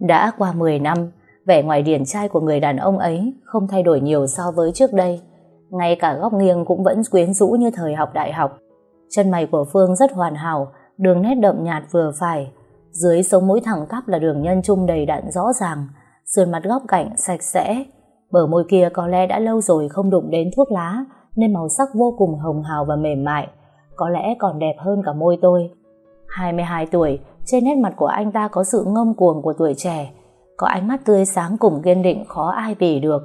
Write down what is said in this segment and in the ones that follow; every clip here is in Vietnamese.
Đã qua 10 năm, vẻ ngoài điển trai của người đàn ông ấy không thay đổi nhiều so với trước đây. Ngay cả góc nghiêng cũng vẫn quyến rũ như thời học đại học. Chân mày của Phương rất hoàn hảo, đường nét đậm nhạt vừa phải. Dưới sống mũi thẳng tắp là đường nhân trung đầy đặn rõ ràng, sườn mặt góc cạnh sạch sẽ. Bờ môi kia có lẽ đã lâu rồi không đụng đến thuốc lá, nên màu sắc vô cùng hồng hào và mềm mại. Có lẽ còn đẹp hơn cả môi tôi. 22 tuổi, trên nét mặt của anh ta có sự ngông cuồng của tuổi trẻ, có ánh mắt tươi sáng cùng kiên định khó ai bì được.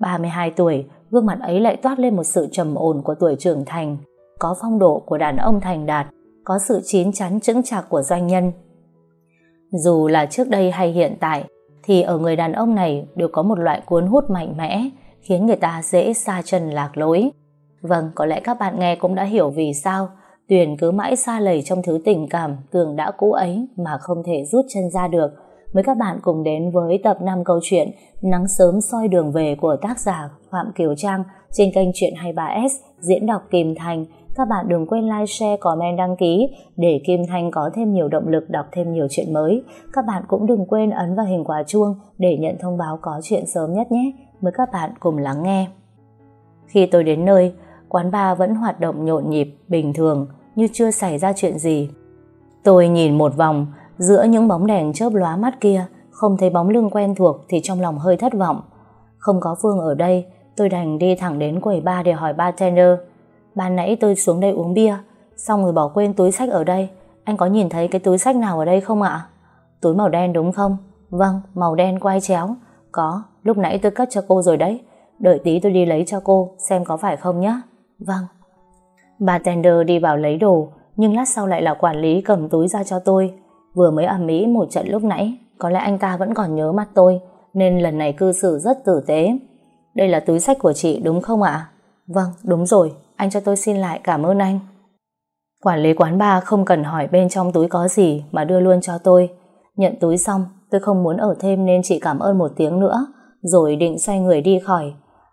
32 tuổi, gương mặt ấy lại toát lên một sự trầm ổn của tuổi trưởng thành, có phong độ của đàn ông thành đạt, có sự chín chắn chững chạc của doanh nhân. Dù là trước đây hay hiện tại, thì ở người đàn ông này đều có một loại cuốn hút mạnh mẽ, khiến người ta dễ xa chân lạc lối. Vâng, có lẽ các bạn nghe cũng đã hiểu vì sao Tuyền cứ mãi xa lầy trong thứ tình cảm tưởng đã cũ ấy mà không thể rút chân ra được. Mời các bạn cùng đến với tập 5 câu chuyện Nắng sớm soi đường về của tác giả Phạm Kiều Trang trên kênh Chuyện 23S diễn đọc Kim Thành. Các bạn đừng quên like, share, comment, đăng ký để Kim Thanh có thêm nhiều động lực đọc thêm nhiều chuyện mới. Các bạn cũng đừng quên ấn vào hình quả chuông để nhận thông báo có chuyện sớm nhất nhé. Mời các bạn cùng lắng nghe. Khi tôi đến nơi, quán bar vẫn hoạt động nhộn nhịp, bình thường như chưa xảy ra chuyện gì. Tôi nhìn một vòng, giữa những bóng đèn chớp lóa mắt kia, không thấy bóng lưng quen thuộc thì trong lòng hơi thất vọng. Không có Phương ở đây, tôi đành đi thẳng đến quầy bar để hỏi bartender. Ban nãy tôi xuống đây uống bia, xong rồi bỏ quên túi sách ở đây. Anh có nhìn thấy cái túi sách nào ở đây không ạ? Túi màu đen đúng không? Vâng, màu đen quay chéo. Có, lúc nãy tôi cất cho cô rồi đấy. Đợi tí tôi đi lấy cho cô, xem có phải không nhé. Vâng. Bartender đi vào lấy đồ, nhưng lát sau lại là quản lý cầm túi ra cho tôi. Vừa mới ẩm mỹ một trận lúc nãy, có lẽ anh ta vẫn còn nhớ mắt tôi, nên lần này cư xử rất tử tế. Đây là túi sách của chị đúng không ạ? Vâng, đúng rồi, anh cho tôi xin lại cảm ơn anh. Quản lý quán bar không cần hỏi bên trong túi có gì mà đưa luôn cho tôi. Nhận túi xong, tôi không muốn ở thêm nên chỉ cảm ơn một tiếng nữa, rồi định xoay người đi khỏi.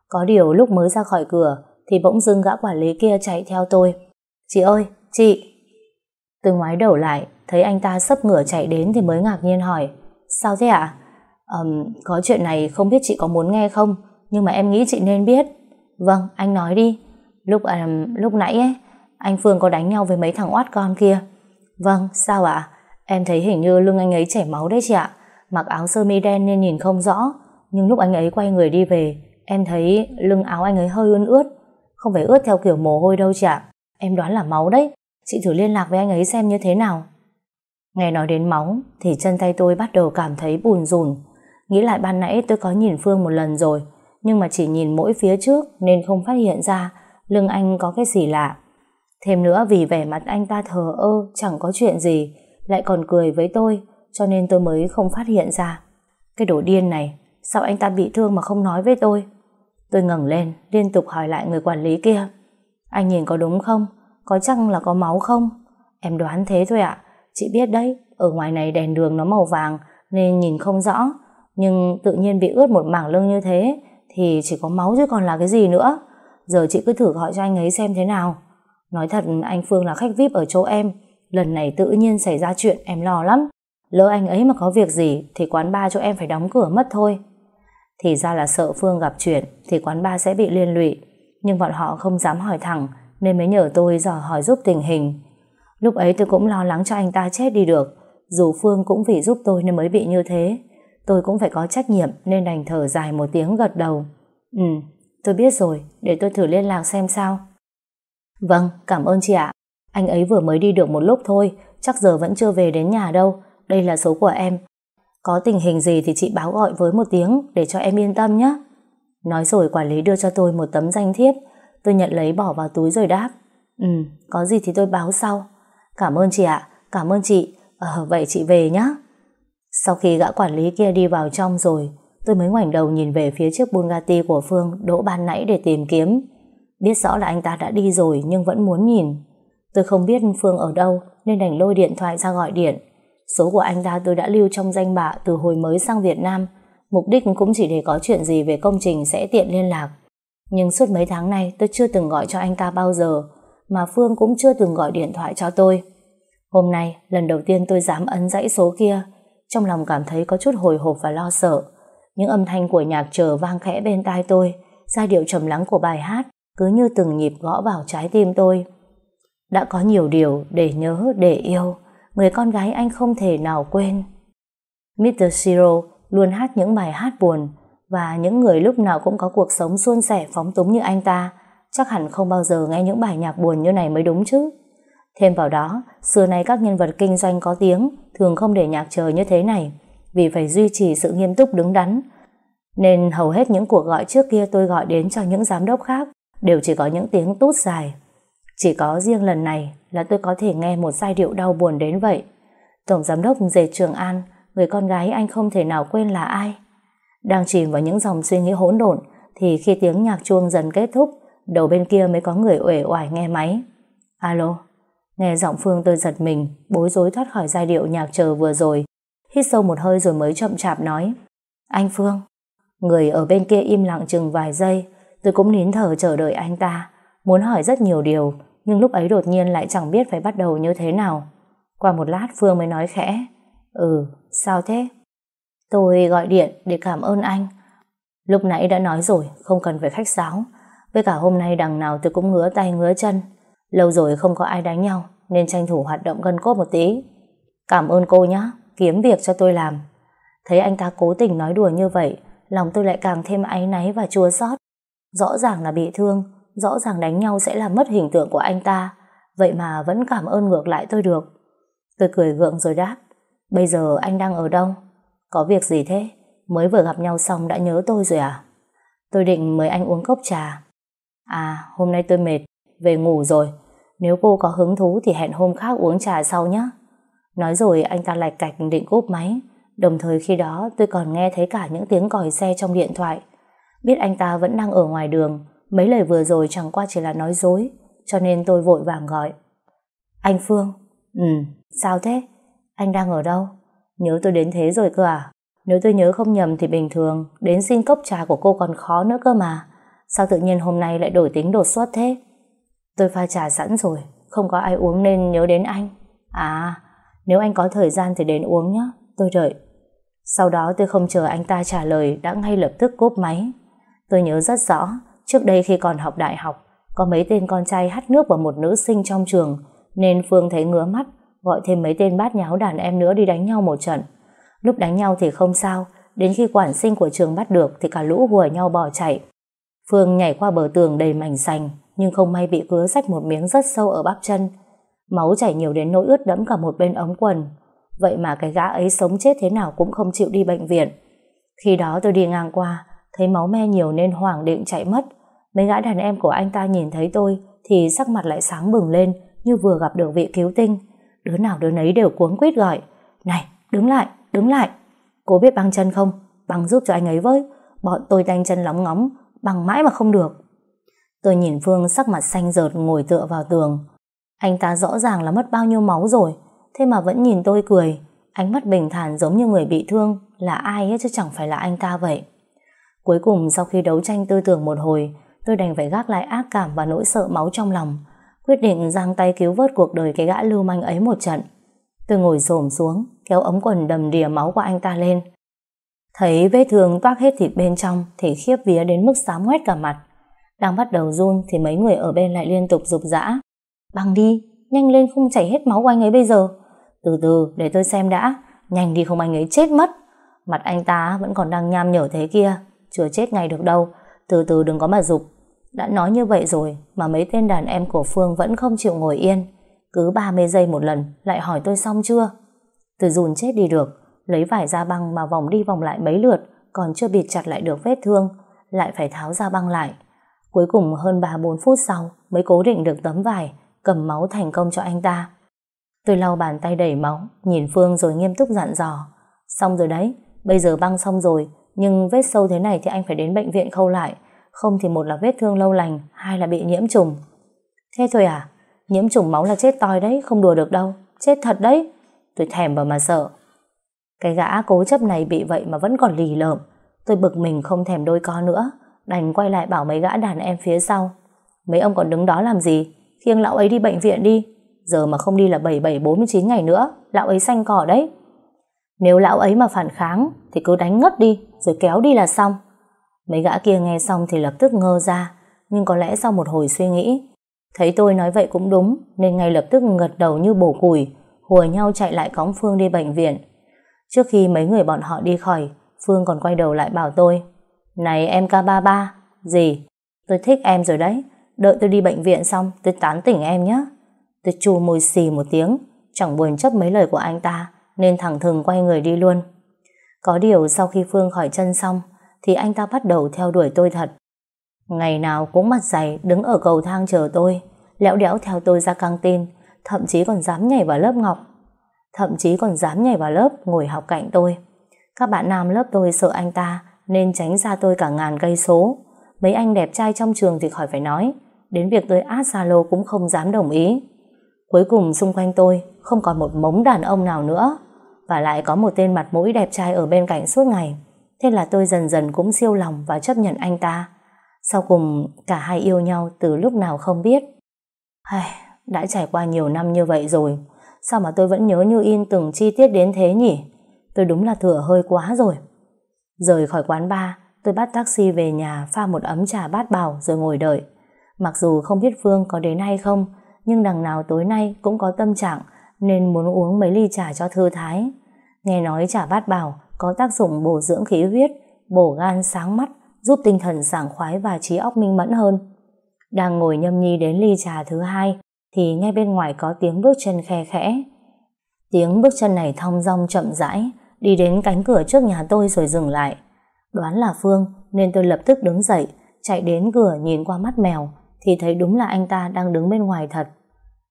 Có điều lúc mới ra khỏi cửa, thì bỗng dưng gã quản lý kia chạy theo tôi. Chị ơi, chị! Tôi ngoái đầu lại, thấy anh ta sấp ngửa chạy đến thì mới ngạc nhiên hỏi. Sao thế ạ? Um, có chuyện này không biết chị có muốn nghe không, nhưng mà em nghĩ chị nên biết. Vâng, anh nói đi. Lúc um, lúc nãy ấy, anh Phương có đánh nhau với mấy thằng oát con kia. Vâng, sao ạ? Em thấy hình như lưng anh ấy chảy máu đấy chị ạ. Mặc áo sơ mi đen nên nhìn không rõ. Nhưng lúc anh ấy quay người đi về, em thấy lưng áo anh ấy hơi ươn ướt. Không phải ướt theo kiểu mồ hôi đâu chị ạ. Em đoán là máu đấy. Chị thử liên lạc với anh ấy xem như thế nào. Nghe nói đến máu, thì chân tay tôi bắt đầu cảm thấy bùn rùn. Nghĩ lại ban nãy tôi có nhìn Phương một lần rồi, nhưng mà chỉ nhìn mỗi phía trước nên không phát hiện ra lưng anh có cái gì lạ. Thêm nữa vì vẻ mặt anh ta thờ ơ, chẳng có chuyện gì, lại còn cười với tôi, cho nên tôi mới không phát hiện ra. Cái đồ điên này, sao anh ta bị thương mà không nói với tôi? Tôi ngẩng lên, liên tục hỏi lại người quản lý kia. Anh nhìn có đúng không? Có chắc là có máu không? Em đoán thế thôi ạ. Chị biết đấy, ở ngoài này đèn đường nó màu vàng nên nhìn không rõ. Nhưng tự nhiên bị ướt một mảng lưng như thế thì chỉ có máu chứ còn là cái gì nữa. Giờ chị cứ thử gọi cho anh ấy xem thế nào. Nói thật anh Phương là khách VIP ở chỗ em. Lần này tự nhiên xảy ra chuyện em lo lắm. Lỡ anh ấy mà có việc gì thì quán ba cho em phải đóng cửa mất thôi. Thì ra là sợ Phương gặp chuyện thì quán ba sẽ bị liên lụy. Nhưng bọn họ không dám hỏi thẳng nên mới nhờ tôi dò hỏi giúp tình hình. Lúc ấy tôi cũng lo lắng cho anh ta chết đi được. Dù Phương cũng vì giúp tôi nên mới bị như thế. Tôi cũng phải có trách nhiệm nên đành thở dài một tiếng gật đầu. Ừ, tôi biết rồi, để tôi thử liên lạc xem sao. Vâng, cảm ơn chị ạ. Anh ấy vừa mới đi được một lúc thôi, chắc giờ vẫn chưa về đến nhà đâu. Đây là số của em, có tình hình gì thì chị báo gọi với một tiếng để cho em yên tâm nhé. Nói rồi quản lý đưa cho tôi một tấm danh thiếp. Tôi nhận lấy bỏ vào túi rồi đáp. Ừ, có gì thì tôi báo sau. Cảm ơn chị ạ, cảm ơn chị. Ờ, vậy chị về nhé. Sau khi gã quản lý kia đi vào trong rồi, tôi mới ngoảnh đầu nhìn về phía chiếc Bugatti của Phương đỗ ban nãy để tìm kiếm. Biết rõ là anh ta đã đi rồi nhưng vẫn muốn nhìn. Tôi không biết Phương ở đâu nên đành lôi điện thoại ra gọi điện. Số của anh ta tôi đã lưu trong danh bạ từ hồi mới sang Việt Nam. Mục đích cũng chỉ để có chuyện gì về công trình sẽ tiện liên lạc. Nhưng suốt mấy tháng nay tôi chưa từng gọi cho anh ta bao giờ, mà Phương cũng chưa từng gọi điện thoại cho tôi. Hôm nay, lần đầu tiên tôi dám ấn dãy số kia, trong lòng cảm thấy có chút hồi hộp và lo sợ. Những âm thanh của nhạc chờ vang khẽ bên tai tôi, giai điệu trầm lắng của bài hát cứ như từng nhịp gõ vào trái tim tôi. Đã có nhiều điều để nhớ, để yêu, người con gái anh không thể nào quên. Mr. Shiro luôn hát những bài hát buồn và những người lúc nào cũng có cuộc sống suôn sẻ phóng túng như anh ta chắc hẳn không bao giờ nghe những bài nhạc buồn như này mới đúng chứ. Thêm vào đó, xưa nay các nhân vật kinh doanh có tiếng thường không để nhạc chờ như thế này vì phải duy trì sự nghiêm túc đứng đắn. Nên hầu hết những cuộc gọi trước kia tôi gọi đến cho những giám đốc khác đều chỉ có những tiếng tút dài. Chỉ có riêng lần này là tôi có thể nghe một giai điệu đau buồn đến vậy. Tổng giám đốc Dề Trường An, người con gái anh không thể nào quên là ai. Đang chìm vào những dòng suy nghĩ hỗn độn thì khi tiếng nhạc chuông dần kết thúc, đầu bên kia mới có người uể oải nghe máy. Alo, nghe giọng Phương tôi giật mình, bối rối thoát khỏi giai điệu nhạc chờ vừa rồi. Hít sâu một hơi rồi mới chậm chạp nói. Anh Phương. Người ở bên kia im lặng chừng vài giây, tôi cũng nín thở chờ đợi anh ta. Muốn hỏi rất nhiều điều, nhưng lúc ấy đột nhiên lại chẳng biết phải bắt đầu như thế nào. Qua một lát Phương mới nói khẽ. Ừ, sao thế? Tôi gọi điện để cảm ơn anh. Lúc nãy đã nói rồi, không cần phải khách sáo. Với cả hôm nay đằng nào tôi cũng ngứa tay ngứa chân. Lâu rồi không có ai đánh nhau, nên tranh thủ hoạt động gân cốt một tí. Cảm ơn cô nhé, kiếm việc cho tôi làm. Thấy anh ta cố tình nói đùa như vậy, lòng tôi lại càng thêm áy náy và chua xót. Rõ ràng là bị thương, rõ ràng đánh nhau sẽ làm mất hình tượng của anh ta, vậy mà vẫn cảm ơn ngược lại tôi được. Tôi cười gượng rồi đáp, bây giờ anh đang ở đâu? Có việc gì thế? Mới vừa gặp nhau xong đã nhớ tôi rồi à? Tôi định mời anh uống cốc trà. À, hôm nay tôi mệt, về ngủ rồi. Nếu cô có hứng thú thì hẹn hôm khác uống trà sau nhé. Nói rồi anh ta lạch cạch định cúp máy. Đồng thời khi đó tôi còn nghe thấy cả những tiếng còi xe trong điện thoại. Biết anh ta vẫn đang ở ngoài đường, mấy lời vừa rồi chẳng qua chỉ là nói dối, cho nên tôi vội vàng gọi. Anh Phương, ừ, sao thế? Anh đang ở đâu? Nhớ tôi đến thế rồi cơ à? Nếu tôi nhớ không nhầm thì bình thường, đến xin cốc trà của cô còn khó nữa cơ mà. Sao tự nhiên hôm nay lại đổi tính đột xuất thế? Tôi pha trà sẵn rồi, không có ai uống nên nhớ đến anh. À, nếu anh có thời gian thì đến uống nhé, tôi đợi. Sau đó tôi không chờ anh ta trả lời đã ngay lập tức cốp máy. Tôi nhớ rất rõ, trước đây khi còn học đại học, có mấy tên con trai hắt nước vào một nữ sinh trong trường, nên Phương thấy ngứa mắt, gọi thêm mấy tên bát nháo đàn em nữa đi đánh nhau một trận. Lúc đánh nhau thì không sao, đến khi quản sinh của trường bắt được thì cả lũ hùa nhau bỏ chạy. Phương nhảy qua bờ tường đầy mảnh xanh, nhưng không may bị cứa rách một miếng rất sâu ở bắp chân. Máu chảy nhiều đến nỗi ướt đẫm cả một bên ống quần. Vậy mà cái gã ấy sống chết thế nào cũng không chịu đi bệnh viện. Khi đó tôi đi ngang qua, thấy máu me nhiều nên hoảng định chạy mất. Mấy gã đàn em của anh ta nhìn thấy tôi thì sắc mặt lại sáng bừng lên như vừa gặp được vị cứu tinh. Đứa nào đứa nấy đều cuống quýt gọi. Này, đứng lại, đứng lại. Cô biết băng chân không? Băng giúp cho anh ấy với. Bọn tôi tay chân lóng ngóng, băng mãi mà không được. Tôi nhìn Phương sắc mặt xanh rợt ngồi tựa vào tường. Anh ta rõ ràng là mất bao nhiêu máu rồi, thế mà vẫn nhìn tôi cười. Ánh mắt bình thản giống như người bị thương, là ai ấy chứ chẳng phải là anh ta vậy. Cuối cùng sau khi đấu tranh tư tưởng một hồi, tôi đành phải gác lại ác cảm và nỗi sợ máu trong lòng. Quyết định giang tay cứu vớt cuộc đời cái gã lưu manh ấy một trận. Tôi ngồi xổm xuống, kéo ống quần đầm đìa máu của anh ta lên. Thấy vết thương toát hết thịt bên trong thì khiếp vía đến mức xám ngoét cả mặt. Đang bắt đầu run thì mấy người ở bên lại liên tục rục rã. Băng đi, nhanh lên không chảy hết máu của anh ấy bây giờ. Từ từ, để tôi xem đã. Nhanh đi không anh ấy chết mất. Mặt anh ta vẫn còn đang nham nhở thế kia. Chưa chết ngay được đâu. Từ từ đừng có mà rục. Đã nói như vậy rồi mà mấy tên đàn em của Phương vẫn không chịu ngồi yên. Cứ 30 giây một lần lại hỏi tôi xong chưa. Tôi run chết đi được. Lấy vải ra băng mà vòng đi vòng lại mấy lượt còn chưa bịt chặt lại được vết thương. Lại phải tháo ra băng lại. Cuối cùng hơn 3-4 phút sau mới cố định được tấm vải, cầm máu thành công cho anh ta. Tôi lau bàn tay đầy máu, nhìn Phương rồi nghiêm túc dặn dò. Xong rồi đấy, bây giờ băng xong rồi, nhưng vết sâu thế này thì anh phải đến bệnh viện khâu lại. Không thì một là vết thương lâu lành, hai là bị nhiễm trùng. Thế thôi à? Nhiễm trùng máu là chết toi đấy, không đùa được đâu. Chết thật đấy. Tôi thèm vào mà sợ. Cái gã cố chấp này bị vậy mà vẫn còn lì lợm. Tôi bực mình không thèm đôi co nữa đành quay lại bảo mấy gã đàn em phía sau. Mấy ông còn đứng đó làm gì? Khiêng lão ấy đi bệnh viện đi. Giờ mà không đi là 7749 ngày nữa, lão ấy xanh cỏ đấy. Nếu lão ấy mà phản kháng thì cứ đánh ngất đi rồi kéo đi là xong. Mấy gã kia nghe xong thì lập tức ngơ ra, nhưng có lẽ sau một hồi suy nghĩ, thấy tôi nói vậy cũng đúng, nên ngay lập tức gật đầu như bổ củi hùa nhau chạy lại cõng Phương đi bệnh viện. Trước khi mấy người bọn họ đi khỏi, Phương còn quay đầu lại bảo tôi, Này em K33 Gì? Tôi thích em rồi đấy, Đợi tôi đi bệnh viện xong tôi tán tỉnh em nhé Tôi chù môi xì một tiếng, Chẳng buồn chấp mấy lời của anh ta, Nên thẳng thừng quay người đi luôn Có điều sau khi Phương khỏi chân xong thì anh ta bắt đầu theo đuổi tôi thật. Ngày nào cũng mặt dày, Đứng ở cầu thang chờ tôi, Lẽo đẽo theo tôi ra căng tin, Thậm chí còn dám nhảy vào lớp ngọc. Thậm chí còn dám nhảy vào lớp Ngồi học cạnh tôi. Các bạn nam lớp tôi sợ anh ta, Nên tránh xa tôi cả ngàn cây số. Mấy anh đẹp trai trong trường thì khỏi phải nói, Đến việc tôi át Zalo cũng không dám đồng ý. Cuối cùng xung quanh tôi, không còn một mống đàn ông nào nữa, và lại có một tên mặt mũi đẹp trai ở bên cạnh suốt ngày. Thế là tôi dần dần cũng siêu lòng và chấp nhận anh ta. Sau cùng cả hai yêu nhau từ lúc nào không biết. Ai, đã trải qua nhiều năm như vậy rồi. Sao mà tôi vẫn nhớ như in từng chi tiết đến thế nhỉ? Tôi đúng là thừa hơi quá rồi. Rời khỏi quán bar, tôi bắt taxi về nhà pha một ấm trà bát bào rồi ngồi đợi. Mặc dù không biết Phương có đến hay không, nhưng đằng nào tối nay cũng có tâm trạng nên muốn uống mấy ly trà cho thư thái. Nghe nói trà bát bào có tác dụng bổ dưỡng khí huyết, bổ gan sáng mắt, giúp tinh thần sảng khoái và trí óc minh mẫn hơn. Đang ngồi nhâm nhi đến ly trà thứ hai thì ngay bên ngoài có tiếng bước chân khe khẽ. Tiếng bước chân này thong dong chậm rãi đi đến cánh cửa trước nhà tôi rồi dừng lại. Đoán là Phương nên tôi lập tức đứng dậy chạy đến cửa nhìn qua mắt mèo thì thấy đúng là anh ta đang đứng bên ngoài thật.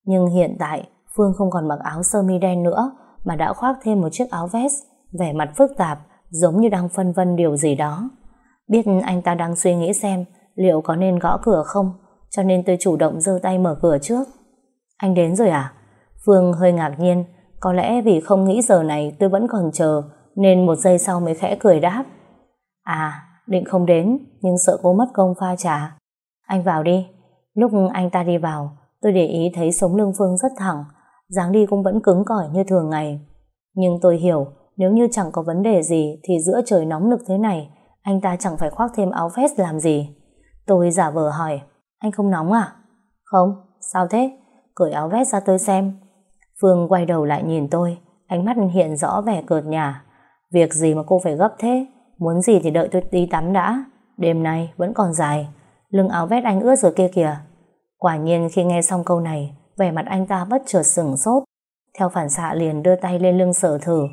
Nhưng hiện tại Phương không còn mặc áo sơ mi đen nữa mà đã khoác thêm một chiếc áo vest vẻ mặt phức tạp giống như đang phân vân điều gì đó. Biết anh ta đang suy nghĩ xem liệu có nên gõ cửa không cho nên tôi chủ động giơ tay mở cửa trước. Anh đến rồi à? Phương hơi ngạc nhiên có lẽ vì không nghĩ giờ này tôi vẫn còn chờ nên một giây sau mới khẽ cười đáp. À, định không đến nhưng sợ cô mất công pha trà. Anh vào đi. Lúc anh ta đi vào tôi để ý thấy sống lưng Phương rất thẳng dáng đi cũng vẫn cứng cỏi như thường ngày. Nhưng tôi hiểu, nếu như chẳng có vấn đề gì thì giữa trời nóng nực thế này, anh ta chẳng phải khoác thêm áo vest làm gì. Tôi giả vờ hỏi, anh không nóng à? Không, sao thế? Cởi áo vest ra tôi xem. Phương quay đầu lại nhìn tôi, ánh mắt hiện rõ vẻ cợt nhả. Việc gì mà cô phải gấp thế? Muốn gì thì đợi tôi đi tắm đã. Đêm nay vẫn còn dài. Lưng áo vest anh ướt rồi kia kìa. Quả nhiên khi nghe xong câu này, vẻ mặt anh ta bất chợt sừng sốt. Theo phản xạ liền đưa tay lên lưng sở thử.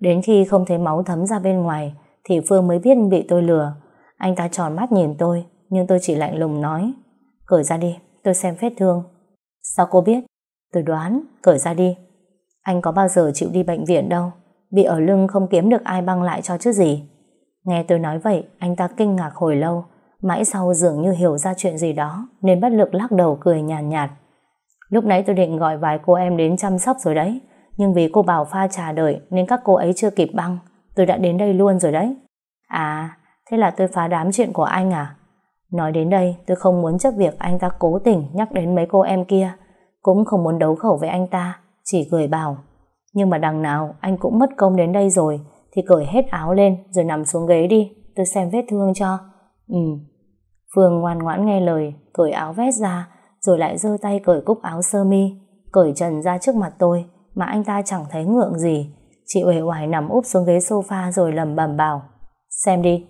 Đến khi không thấy máu thấm ra bên ngoài, thì Phương mới biết bị tôi lừa. Anh ta tròn mắt nhìn tôi, nhưng tôi chỉ lạnh lùng nói. Cởi ra đi, tôi xem vết thương. Sao cô biết? Tôi đoán, cởi ra đi. Anh có bao giờ chịu đi bệnh viện đâu. Bị ở lưng không kiếm được ai băng lại cho chứ gì. Nghe tôi nói vậy, anh ta kinh ngạc hồi lâu, mãi sau dường như hiểu ra chuyện gì đó, nên bất lực lắc đầu cười nhàn nhạt, nhạt. Lúc nãy tôi định gọi vài cô em đến chăm sóc rồi đấy nhưng vì cô bảo pha trà đợi Nên các cô ấy chưa kịp băng. Tôi đã đến đây luôn rồi đấy. À thế là tôi phá đám chuyện của anh à? Nói đến đây tôi không muốn chấp việc anh ta cố tình nhắc đến mấy cô em kia. Cũng không muốn đấu khẩu với anh ta Chỉ cười bảo. Nhưng mà đằng nào anh cũng mất công đến đây rồi Thì cởi hết áo lên Rồi nằm xuống ghế đi. Tôi xem vết thương cho. Ừ. Phương ngoan ngoãn nghe lời Cởi áo vest ra rồi lại giơ tay cởi cúc áo sơ mi, cởi trần ra trước mặt tôi, mà anh ta chẳng thấy ngượng gì. Chị uể oải nằm úp xuống ghế sofa rồi lầm bầm bảo, xem đi.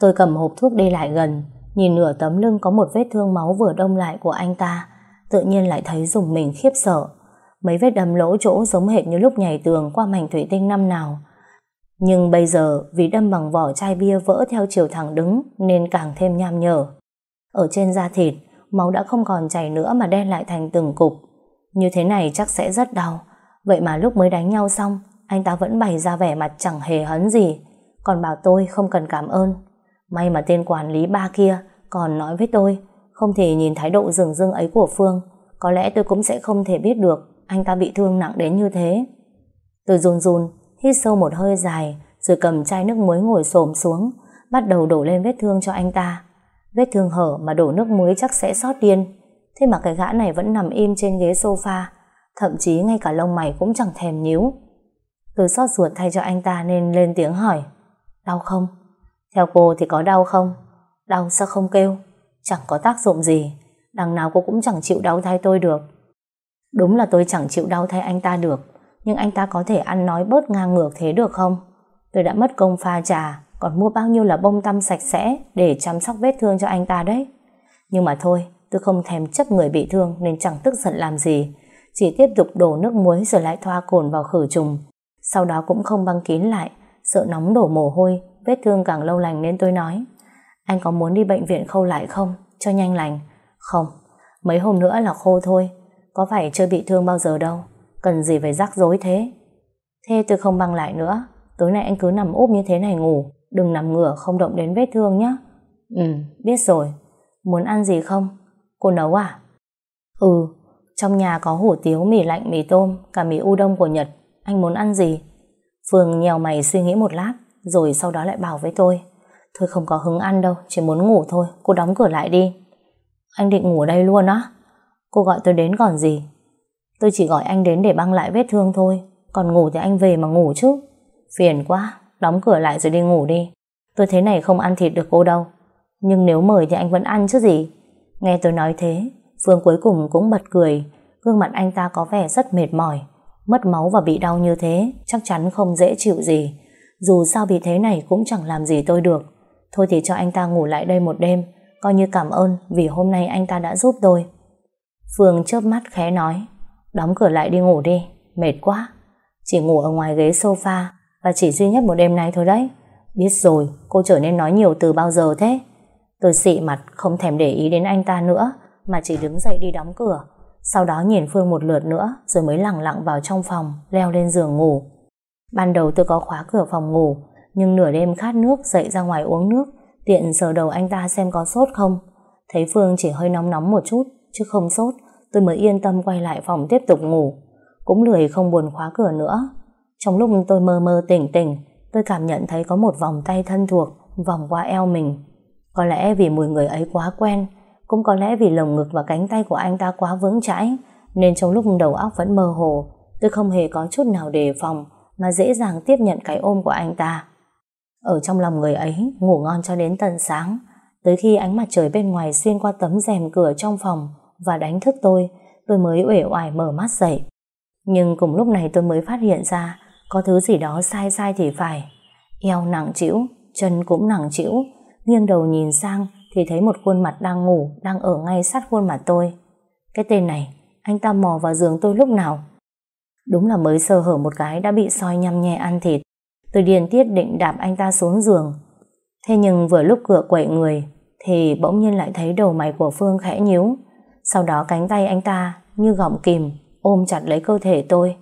Tôi cầm hộp thuốc đi lại gần, nhìn nửa tấm lưng có một vết thương máu vừa đông lại của anh ta, tự nhiên lại thấy dùng mình khiếp sợ. Mấy vết đâm lỗ chỗ giống hệt như lúc nhảy tường qua mảnh thủy tinh năm nào. Nhưng bây giờ vì đâm bằng vỏ chai bia vỡ theo chiều thẳng đứng nên càng thêm nham nhở. Ở trên da thịt, máu đã không còn chảy nữa mà đen lại thành từng cục. Như thế này chắc sẽ rất đau. Vậy mà lúc mới đánh nhau xong, anh ta vẫn bày ra vẻ mặt chẳng hề hấn gì, còn bảo tôi không cần cảm ơn. May mà tên quản lý ba kia còn nói với tôi, không thể nhìn thái độ rừng rưng ấy của Phương, có lẽ tôi cũng sẽ không thể biết được anh ta bị thương nặng đến như thế. Tôi run run, hít sâu một hơi dài, rồi cầm chai nước muối ngồi xổm xuống, bắt đầu đổ lên vết thương cho anh ta. Vết thương hở mà đổ nước muối chắc sẽ sót điên. Thế mà cái gã này vẫn nằm im trên ghế sofa, thậm chí ngay cả lông mày cũng chẳng thèm nhíu. Tôi xót ruột thay cho anh ta nên lên tiếng hỏi. Đau không? Theo cô thì có đau không? Đau sao không kêu? Chẳng có tác dụng gì. Đằng nào cô cũng chẳng chịu đau thay tôi được. Đúng là tôi chẳng chịu đau thay anh ta được. Nhưng anh ta có thể ăn nói bớt ngang ngược thế được không? Tôi đã mất công pha trà, còn mua bao nhiêu là bông tăm sạch sẽ để chăm sóc vết thương cho anh ta đấy. Nhưng mà thôi, tôi không thèm chấp người bị thương nên chẳng tức giận làm gì. Chỉ tiếp tục đổ nước muối rồi lại thoa cồn vào khử trùng. Sau đó cũng không băng kín lại, sợ nóng đổ mồ hôi, vết thương càng lâu lành nên tôi nói. Anh có muốn đi bệnh viện khâu lại không? Cho nhanh lành. Không, mấy hôm nữa là khô thôi. Có phải chưa bị thương bao giờ đâu. Cần gì phải rắc rối thế. Thế tôi không băng lại nữa. Tối nay anh cứ nằm úp như thế này ngủ. Đừng nằm ngửa không động đến vết thương nhé. Ừ, biết rồi. Muốn ăn gì không? Cô nấu à? Ừ, trong nhà có hủ tiếu, mì lạnh, mì tôm, cả mì udon của Nhật. Anh muốn ăn gì? Phương nhèo mày suy nghĩ một lát, rồi sau đó lại bảo với tôi. Thôi không có hứng ăn đâu, chỉ muốn ngủ thôi, cô đóng cửa lại đi. Anh định ngủ đây luôn á? Cô gọi tôi đến còn gì? Tôi chỉ gọi anh đến để băng lại vết thương thôi, còn ngủ thì anh về mà ngủ chứ. Phiền quá, đóng cửa lại rồi đi ngủ đi. Tôi thế này không ăn thịt được cô đâu. Nhưng nếu mời thì anh vẫn ăn chứ gì. Nghe tôi nói thế, Phương cuối cùng cũng bật cười. Gương mặt anh ta có vẻ rất mệt mỏi. Mất máu và bị đau như thế, chắc chắn không dễ chịu gì. Dù sao bị thế này cũng chẳng làm gì tôi được. Thôi thì cho anh ta ngủ lại đây một đêm, coi như cảm ơn vì hôm nay anh ta đã giúp tôi. Phương chớp mắt khẽ nói, đóng cửa lại đi ngủ đi, mệt quá. Chỉ ngủ ở ngoài ghế sofa và chỉ duy nhất một đêm nay thôi đấy. Biết rồi, cô trở nên nói nhiều từ bao giờ thế? Tôi xị mặt, không thèm để ý đến anh ta nữa, mà chỉ đứng dậy đi đóng cửa. Sau đó nhìn Phương một lượt nữa, rồi mới lặng lặng vào trong phòng, leo lên giường ngủ. Ban đầu tôi có khóa cửa phòng ngủ, nhưng nửa đêm khát nước dậy ra ngoài uống nước, tiện sờ đầu anh ta xem có sốt không. Thấy Phương chỉ hơi nóng nóng một chút, chứ không sốt, tôi mới yên tâm quay lại phòng tiếp tục ngủ. Cũng lười không buồn khóa cửa nữa. Trong lúc tôi mơ mơ tỉnh tỉnh, tôi cảm nhận thấy có một vòng tay thân thuộc vòng qua eo mình. Có lẽ vì mùi người ấy quá quen, cũng có lẽ vì lồng ngực và cánh tay của anh ta quá vững chãi, nên trong lúc đầu óc vẫn mơ hồ, tôi không hề có chút nào đề phòng, mà dễ dàng tiếp nhận cái ôm của anh ta. Ở trong lòng người ấy, ngủ ngon cho đến tận sáng, tới khi ánh mặt trời bên ngoài xuyên qua tấm rèm cửa trong phòng và đánh thức tôi, tôi mới uể oải mở mắt dậy. Nhưng cùng lúc này tôi mới phát hiện ra có thứ gì đó sai sai thì phải. Eo nặng chịu, chân cũng nặng chịu, nghiêng đầu nhìn sang thì thấy một khuôn mặt đang ngủ, đang ở ngay sát khuôn mặt tôi. Cái tên này, anh ta mò vào giường tôi lúc nào? Đúng là mới sơ hở một cái đã bị soi nhăm nhẹ ăn thịt. Tôi điên tiết định đạp anh ta xuống giường. Thế nhưng vừa lúc cửa quậy người, thì bỗng nhiên lại thấy đầu mày của Phương khẽ nhíu. Sau đó cánh tay anh ta như gọng kìm, ôm chặt lấy cơ thể tôi.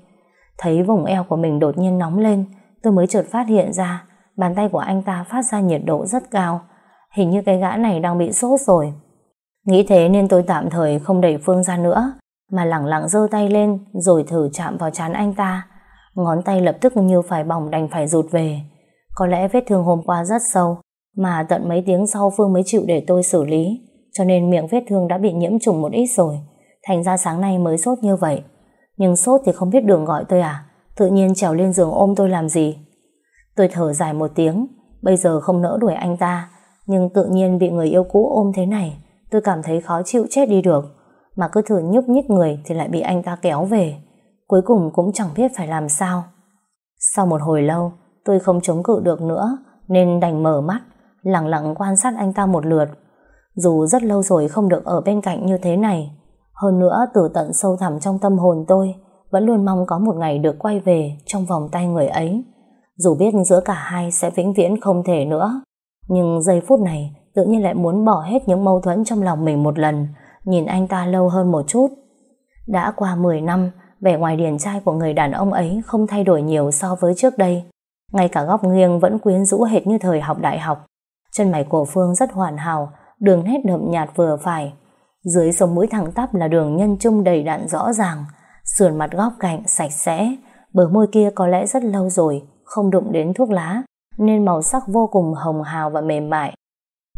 Thấy vùng eo của mình đột nhiên nóng lên, tôi mới chợt phát hiện ra bàn tay của anh ta phát ra nhiệt độ rất cao. Hình như cái gã này đang bị sốt rồi. Nghĩ thế nên tôi tạm thời không đẩy Phương ra nữa, mà lẳng lặng giơ tay lên rồi thử chạm vào chán anh ta. Ngón tay lập tức như phải bỏng đành phải rụt về. Có lẽ vết thương hôm qua rất sâu, mà tận mấy tiếng sau Phương mới chịu để tôi xử lý, cho nên miệng vết thương đã bị nhiễm trùng một ít rồi. Thành ra sáng nay mới sốt như vậy. Nhưng sốt thì không biết đường gọi tôi à, tự nhiên trèo lên giường ôm tôi làm gì. Tôi thở dài một tiếng, bây giờ không nỡ đuổi anh ta, nhưng tự nhiên bị người yêu cũ ôm thế này, tôi cảm thấy khó chịu chết đi được. Mà cứ thử nhúc nhích người thì lại bị anh ta kéo về. Cuối cùng cũng chẳng biết phải làm sao. Sau một hồi lâu, tôi không chống cự được nữa, nên đành mở mắt, lặng lặng quan sát anh ta một lượt. Dù rất lâu rồi không được ở bên cạnh như thế này, hơn nữa từ tận sâu thẳm trong tâm hồn tôi, vẫn luôn mong có một ngày được quay về trong vòng tay người ấy. Dù biết giữa cả hai sẽ vĩnh viễn không thể nữa, nhưng giây phút này tự nhiên lại muốn bỏ hết những mâu thuẫn trong lòng mình một lần, nhìn anh ta lâu hơn một chút. Đã qua 10 năm, vẻ ngoài điển trai của người đàn ông ấy không thay đổi nhiều so với trước đây. Ngay cả góc nghiêng vẫn quyến rũ hệt như thời học đại học. Chân mày của Phương rất hoàn hảo, đường nét đậm nhạt vừa phải. Dưới sống mũi thẳng tắp là đường nhân trung đầy đặn rõ ràng, sườn mặt góc cạnh sạch sẽ, bờ môi kia có lẽ rất lâu rồi, không đụng đến thuốc lá, nên màu sắc vô cùng hồng hào và mềm mại.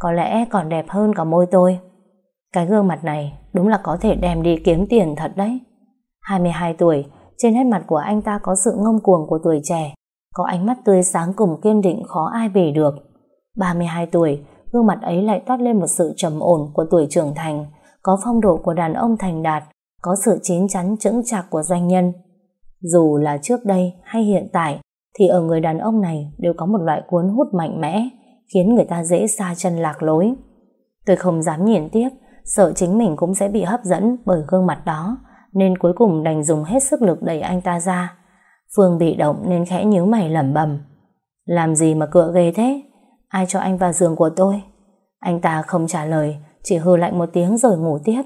Có lẽ còn đẹp hơn cả môi tôi. Cái gương mặt này đúng là có thể đem đi kiếm tiền thật đấy. 22 tuổi, trên hết mặt của anh ta có sự ngông cuồng của tuổi trẻ, có ánh mắt tươi sáng cùng kiên định khó ai bể được. 32 tuổi, gương mặt ấy lại toát lên một sự trầm ổn của tuổi trưởng thành, có phong độ của đàn ông thành đạt, có sự chín chắn chững chạc của doanh nhân. Dù là trước đây hay hiện tại, thì ở người đàn ông này đều có một loại cuốn hút mạnh mẽ, khiến người ta dễ xa chân lạc lối. Tôi không dám nhìn tiếp, sợ chính mình cũng sẽ bị hấp dẫn bởi gương mặt đó, nên cuối cùng đành dùng hết sức lực đẩy anh ta ra. Phương bị động nên khẽ nhíu mày lẩm bẩm. Làm gì mà cựa ghê thế? Ai cho anh vào giường của tôi? Anh ta không trả lời, chỉ hư lạnh một tiếng rồi ngủ tiếp.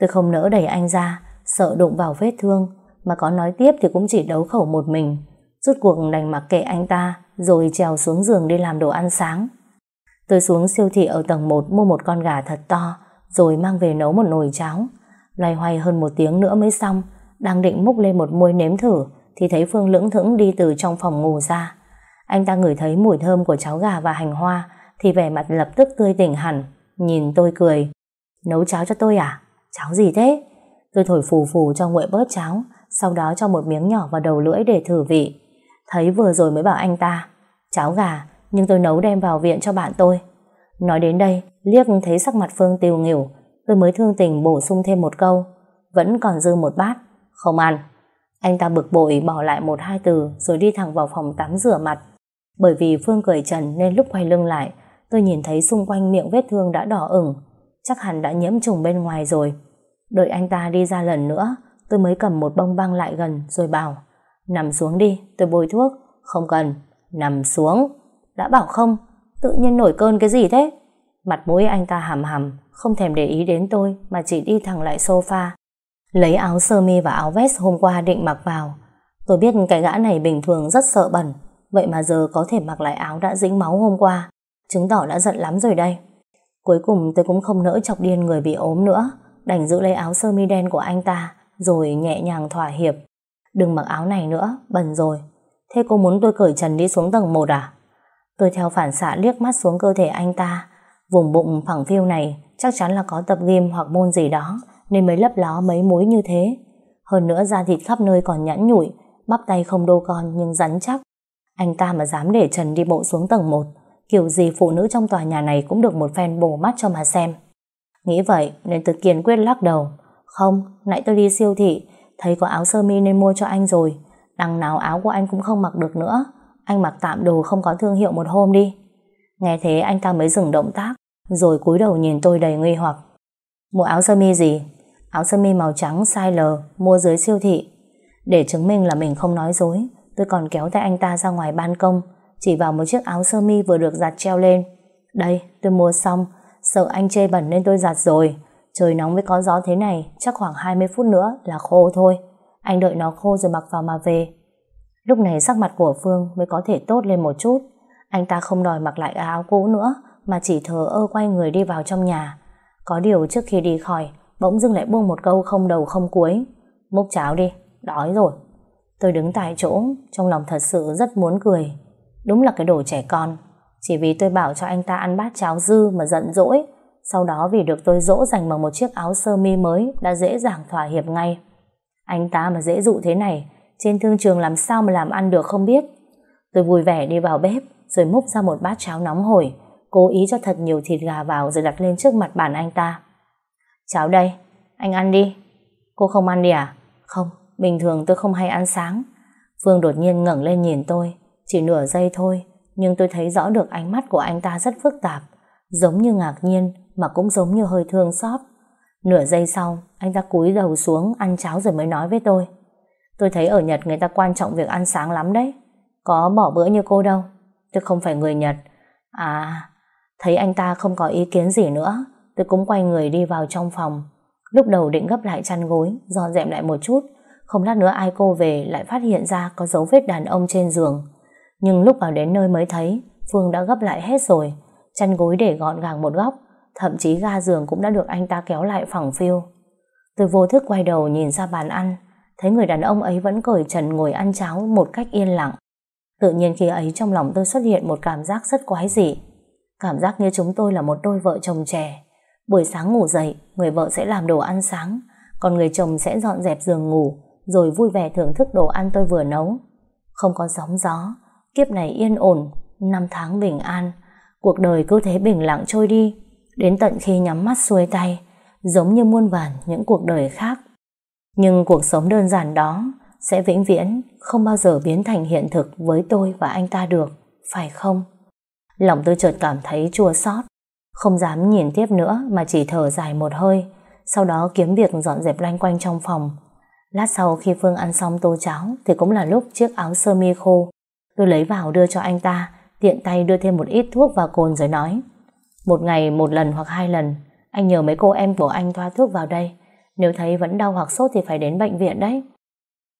Tôi không nỡ đẩy anh ra, sợ đụng vào vết thương, mà có nói tiếp thì cũng chỉ đấu khẩu một mình. Rút cuộc đành mặc kệ anh ta, rồi trèo xuống giường đi làm đồ ăn sáng. Tôi xuống siêu thị ở tầng 1 mua một con gà thật to, rồi mang về nấu một nồi cháo. Loay hoay hơn một tiếng nữa mới xong, đang định múc lên một muôi nếm thử, thì thấy Phương lững thững đi từ trong phòng ngủ ra. Anh ta ngửi thấy mùi thơm của cháo gà và hành hoa, thì vẻ mặt lập tức tươi tỉnh hẳn, nhìn tôi cười. Nấu cháo cho tôi à? Cháo gì thế? Tôi thổi phù phù cho nguội bớt cháo, sau đó cho một miếng nhỏ vào đầu lưỡi để thử vị. Thấy vừa rồi mới bảo anh ta, cháo gà, nhưng tôi nấu đem vào viện cho bạn tôi. Nói đến đây, liếc thấy sắc mặt Phương tiêu nghỉu, tôi mới thương tình bổ sung thêm một câu. Vẫn còn dư một bát, không ăn. Anh ta bực bội bỏ lại một hai từ rồi đi thẳng vào phòng tắm rửa mặt. Bởi vì Phương cười trần nên lúc quay lưng lại, tôi nhìn thấy xung quanh miệng vết thương đã đỏ ửng, chắc hẳn đã nhiễm trùng bên ngoài rồi. Đợi anh ta đi ra lần nữa, tôi mới cầm một bông băng lại gần rồi bảo Nằm xuống đi, tôi bôi thuốc. Không cần, nằm xuống. Đã bảo không, tự nhiên nổi cơn cái gì thế? Mặt mũi anh ta hàm hàm, không thèm để ý đến tôi mà chỉ đi thẳng lại sofa. Lấy áo sơ mi và áo vest hôm qua định mặc vào. Tôi biết cái gã này bình thường rất sợ bẩn, vậy mà giờ có thể mặc lại áo đã dính máu hôm qua, chứng tỏ đã giận lắm rồi đây. Cuối cùng tôi cũng không nỡ chọc điên người bị ốm nữa, đành giữ lấy áo sơ mi đen của anh ta, rồi nhẹ nhàng thỏa hiệp. Đừng mặc áo này nữa, bẩn rồi. Thế cô muốn tôi cởi trần đi xuống tầng 1 à? Tôi theo phản xạ liếc mắt xuống cơ thể anh ta. Vùng bụng phẳng phiu này chắc chắn là có tập gym hoặc môn gì đó nên mới lấp ló mấy múi như thế. Hơn nữa da thịt khắp nơi còn nhẵn nhụi, bắp tay không đô con nhưng rắn chắc. Anh ta mà dám để Trần đi bộ xuống tầng 1, kiểu gì phụ nữ trong tòa nhà này cũng được một phen bổ mắt cho mà xem. Nghĩ vậy nên tôi kiên quyết lắc đầu. Không, nãy tôi đi siêu thị, thấy có áo sơ mi nên mua cho anh rồi. Đằng nào áo của anh cũng không mặc được nữa. Anh mặc tạm đồ không có thương hiệu một hôm đi. Nghe thế anh ta mới dừng động tác, rồi cúi đầu nhìn tôi đầy nguy hoặc. Mua áo sơ mi gì? Áo sơ mi màu trắng size L, mua dưới siêu thị. Để chứng minh là mình không nói dối, tôi còn kéo tay anh ta ra ngoài ban công, chỉ vào một chiếc áo sơ mi vừa được giặt treo lên. Đây, tôi mua xong, sợ anh chê bẩn nên tôi giặt rồi. Trời nóng với có gió thế này, chắc khoảng 20 phút nữa là khô thôi. Anh đợi nó khô rồi mặc vào mà về. Lúc này sắc mặt của Phương mới có thể tốt lên một chút. Anh ta không đòi mặc lại áo cũ nữa, mà chỉ thờ ơ quay người đi vào trong nhà. Có điều trước khi đi khỏi, bỗng dưng lại buông một câu không đầu không cuối. Múc cháo đi, đói rồi. Tôi đứng tại chỗ, trong lòng thật sự rất muốn cười. Đúng là cái đồ trẻ con. Chỉ vì tôi bảo cho anh ta ăn bát cháo dư mà giận dỗi, sau đó vì được tôi dỗ dành bằng một chiếc áo sơ mi mới đã dễ dàng thỏa hiệp ngay. Anh ta mà dễ dụ thế này, trên thương trường làm sao mà làm ăn được không biết. Tôi vui vẻ đi vào bếp, rồi múc ra một bát cháo nóng hổi, cố ý cho thật nhiều thịt gà vào rồi đặt lên trước mặt bàn anh ta. Cháo đây, anh ăn đi. Cô không ăn đi à? Không, bình thường tôi không hay ăn sáng. Phương đột nhiên ngẩng lên nhìn tôi, chỉ nửa giây thôi, nhưng tôi thấy rõ được ánh mắt của anh ta rất phức tạp, giống như ngạc nhiên mà cũng giống như hơi thương xót. Nửa giây sau, anh ta cúi đầu xuống ăn cháo rồi mới nói với tôi. Tôi thấy ở Nhật người ta quan trọng việc ăn sáng lắm đấy. Có bỏ bữa như cô đâu. Tôi không phải người Nhật. À, thấy anh ta không có ý kiến gì nữa, tôi cũng quay người đi vào trong phòng. Lúc đầu định gấp lại chăn gối, dọn dẹp lại một chút. Không lát nữa ai cô về lại phát hiện ra có dấu vết đàn ông trên giường. Nhưng lúc vào đến nơi mới thấy, Phương đã gấp lại hết rồi. Chăn gối để gọn gàng một góc, thậm chí ga giường cũng đã được anh ta kéo lại phẳng phiu. Tôi vô thức quay đầu nhìn ra bàn ăn, thấy người đàn ông ấy vẫn cởi trần ngồi ăn cháo một cách yên lặng. Tự nhiên khi ấy trong lòng tôi xuất hiện một cảm giác rất quái dị. Cảm giác như chúng tôi là một đôi vợ chồng trẻ. Buổi sáng ngủ dậy, người vợ sẽ làm đồ ăn sáng, còn người chồng sẽ dọn dẹp giường ngủ, rồi vui vẻ thưởng thức đồ ăn tôi vừa nấu. Không có sóng gió, kiếp này yên ổn, năm tháng bình an, cuộc đời cứ thế bình lặng trôi đi, đến tận khi nhắm mắt xuôi tay, giống như muôn vàn những cuộc đời khác. Nhưng cuộc sống đơn giản đó sẽ vĩnh viễn không bao giờ biến thành hiện thực với tôi và anh ta được, phải không? Lòng tôi chợt cảm thấy chua xót, không dám nhìn tiếp nữa mà chỉ thở dài một hơi, sau đó kiếm việc dọn dẹp loanh quanh trong phòng. Lát sau khi Phương ăn xong tô cháo thì cũng là lúc chiếc áo sơ mi khô. Tôi lấy vào đưa cho anh ta, tiện tay đưa thêm một ít thuốc và cồn rồi nói. Một ngày một lần hoặc hai lần, anh nhờ mấy cô em của anh thoa thuốc vào đây. Nếu thấy vẫn đau hoặc sốt thì phải đến bệnh viện đấy.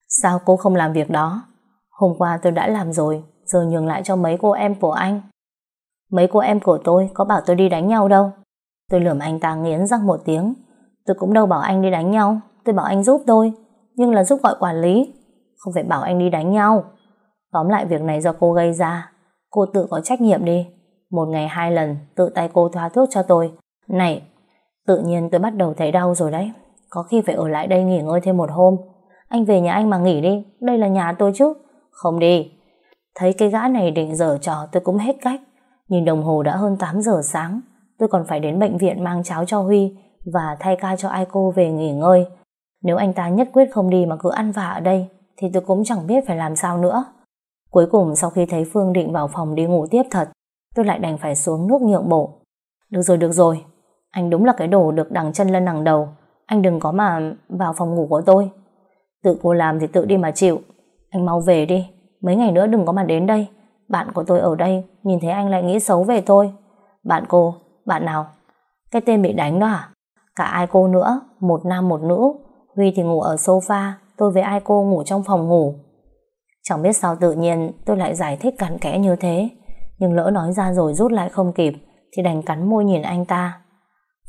Sao cô không làm việc đó? Hôm qua tôi đã làm rồi, giờ nhường lại cho mấy cô em của anh. Mấy cô em của tôi có bảo tôi đi đánh nhau đâu. Tôi lườm anh ta nghiến răng một tiếng. Tôi cũng đâu bảo anh đi đánh nhau, tôi bảo anh giúp tôi, nhưng là giúp gọi quản lý, không phải bảo anh đi đánh nhau. Tóm lại việc này do cô gây ra, cô tự có trách nhiệm đi. Một ngày hai lần, tự tay cô thoa thuốc cho tôi. Này, tự nhiên tôi bắt đầu thấy đau rồi đấy. Có khi phải ở lại đây nghỉ ngơi thêm một hôm. Anh về nhà anh mà nghỉ đi, đây là nhà tôi chứ. Không đi. Thấy cái gã này định dở trò tôi cũng hết cách. Nhìn đồng hồ đã hơn 8 giờ sáng, tôi còn phải đến bệnh viện mang cháo cho Huy và thay ca cho ai cô về nghỉ ngơi. Nếu anh ta nhất quyết không đi mà cứ ăn vạ ở đây, thì tôi cũng chẳng biết phải làm sao nữa. Cuối cùng sau khi thấy Phương định vào phòng đi ngủ tiếp thật, tôi lại đành phải xuống nước nhượng bộ. Được rồi, được rồi. Anh đúng là cái đồ được đằng chân lên đằng đầu. Anh đừng có mà vào phòng ngủ của tôi. Tự cô làm thì tự đi mà chịu. Anh mau về đi. Mấy ngày nữa đừng có mà đến đây. Bạn của tôi ở đây, nhìn thấy anh lại nghĩ xấu về tôi. Bạn cô, bạn nào? Cái tên bị đánh đó à? Cả ai cô nữa, một nam một nữ. Huy thì ngủ ở sofa, tôi với ai cô ngủ trong phòng ngủ. Chẳng biết sao tự nhiên tôi lại giải thích cặn kẽ như thế. Nhưng lỡ nói ra rồi rút lại không kịp, thì đành cắn môi nhìn anh ta.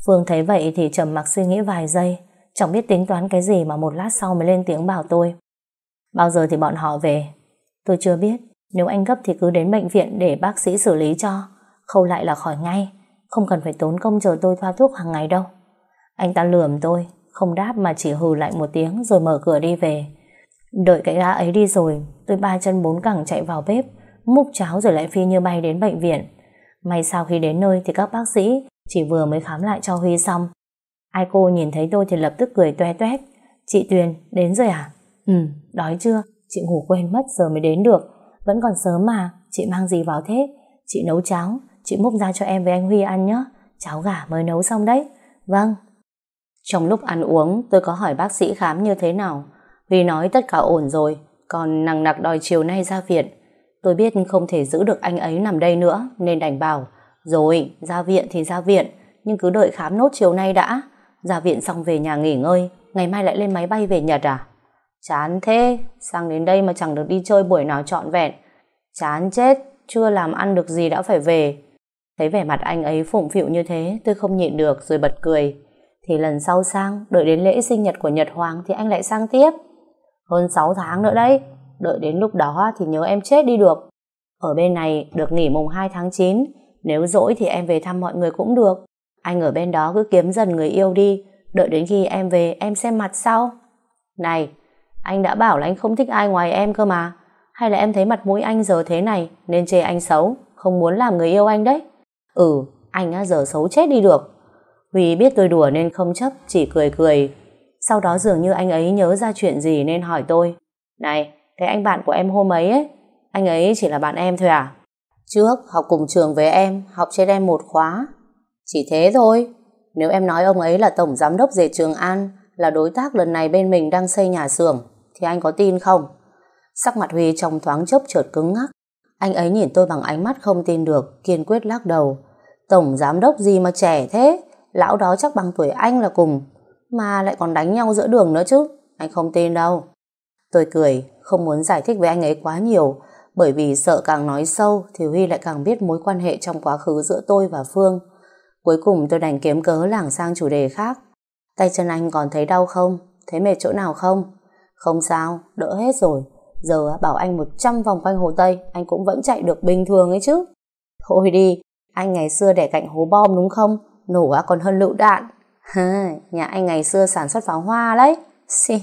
Phương thấy vậy thì trầm mặc suy nghĩ vài giây, chẳng biết tính toán cái gì mà một lát sau mới lên tiếng bảo tôi. Bao giờ thì bọn họ về? Tôi chưa biết, nếu anh gấp thì cứ đến bệnh viện để bác sĩ xử lý cho. Khâu lại là khỏi ngay, không cần phải tốn công chờ tôi thoa thuốc hàng ngày đâu. Anh ta lườm tôi, không đáp mà chỉ hừ lại một tiếng rồi mở cửa đi về. Đợi cái gã ấy đi rồi, tôi ba chân bốn cẳng chạy vào bếp, múc cháo rồi lại phi như bay đến bệnh viện. May sau khi đến nơi thì các bác sĩ chỉ vừa mới khám lại cho Huy xong. Ai cô nhìn thấy tôi thì lập tức cười toe toét. Chị Tuyền, đến rồi à? Ừ, đói chưa? Chị ngủ quên mất giờ mới đến được. Vẫn còn sớm mà, chị mang gì vào thế? Chị nấu cháo, chị múc ra cho em với anh Huy ăn nhé. Cháo gà mới nấu xong đấy. Vâng. Trong lúc ăn uống, tôi có hỏi bác sĩ khám như thế nào. Huy nói tất cả ổn rồi, còn nặng nặc đòi chiều nay ra viện. Tôi biết không thể giữ được anh ấy nằm đây nữa, nên đành bảo. Rồi, ra viện thì ra viện, nhưng cứ đợi khám nốt chiều nay đã. Ra viện xong về nhà nghỉ ngơi, ngày mai lại lên máy bay về Nhật à? Chán thế, sang đến đây mà chẳng được đi chơi buổi nào trọn vẹn. Chán chết, chưa làm ăn được gì đã phải về. Thấy vẻ mặt anh ấy phụng phịu như thế, tôi không nhịn được rồi bật cười. Thì lần sau sang, đợi đến lễ sinh nhật của Nhật Hoàng thì anh lại sang tiếp. Hơn 6 tháng nữa đấy, đợi đến lúc đó thì nhớ em chết đi được. Ở bên này được nghỉ mùng 2 tháng 9, nếu dỗi thì em về thăm mọi người cũng được. Anh ở bên đó cứ kiếm dần người yêu đi, đợi đến khi em về em xem mặt sau. Này, anh đã bảo là anh không thích ai ngoài em cơ mà. Hay là em thấy mặt mũi anh giờ thế này nên chê anh xấu, không muốn làm người yêu anh đấy. Ừ, anh á giờ xấu chết đi được. Huy biết tôi đùa nên không chấp, chỉ cười cười. Sau đó dường như anh ấy nhớ ra chuyện gì nên hỏi tôi. Này, thế anh bạn của em hôm ấy ấy, anh ấy chỉ là bạn em thôi à? Trước, học cùng trường với em, học trên em một khóa. Chỉ thế thôi. Nếu em nói ông ấy là tổng giám đốc dệt Trường An, là đối tác lần này bên mình đang xây nhà xưởng, thì anh có tin không? Sắc mặt Huy trong thoáng chốc chợt cứng ngắc. Anh ấy nhìn tôi bằng ánh mắt không tin được, kiên quyết lắc đầu. Tổng giám đốc gì mà trẻ thế? Lão đó chắc bằng tuổi anh là cùng. Mà lại còn đánh nhau giữa đường nữa chứ. Anh không tin đâu. Tôi cười, không muốn giải thích với anh ấy quá nhiều, bởi vì sợ càng nói sâu thì Huy lại càng biết mối quan hệ trong quá khứ giữa tôi và Phương. Cuối cùng tôi đành kiếm cớ lảng sang chủ đề khác. Tay chân anh còn thấy đau không? Thấy mệt chỗ nào không? Không sao, đỡ hết rồi. Giờ bảo anh 100 vòng quanh Hồ Tây, anh cũng vẫn chạy được bình thường ấy chứ. Thôi đi, anh ngày xưa để cạnh hố bom đúng không? Nổ còn hơn lựu đạn. Ha, nhà anh ngày xưa sản xuất pháo hoa đấy. Xì.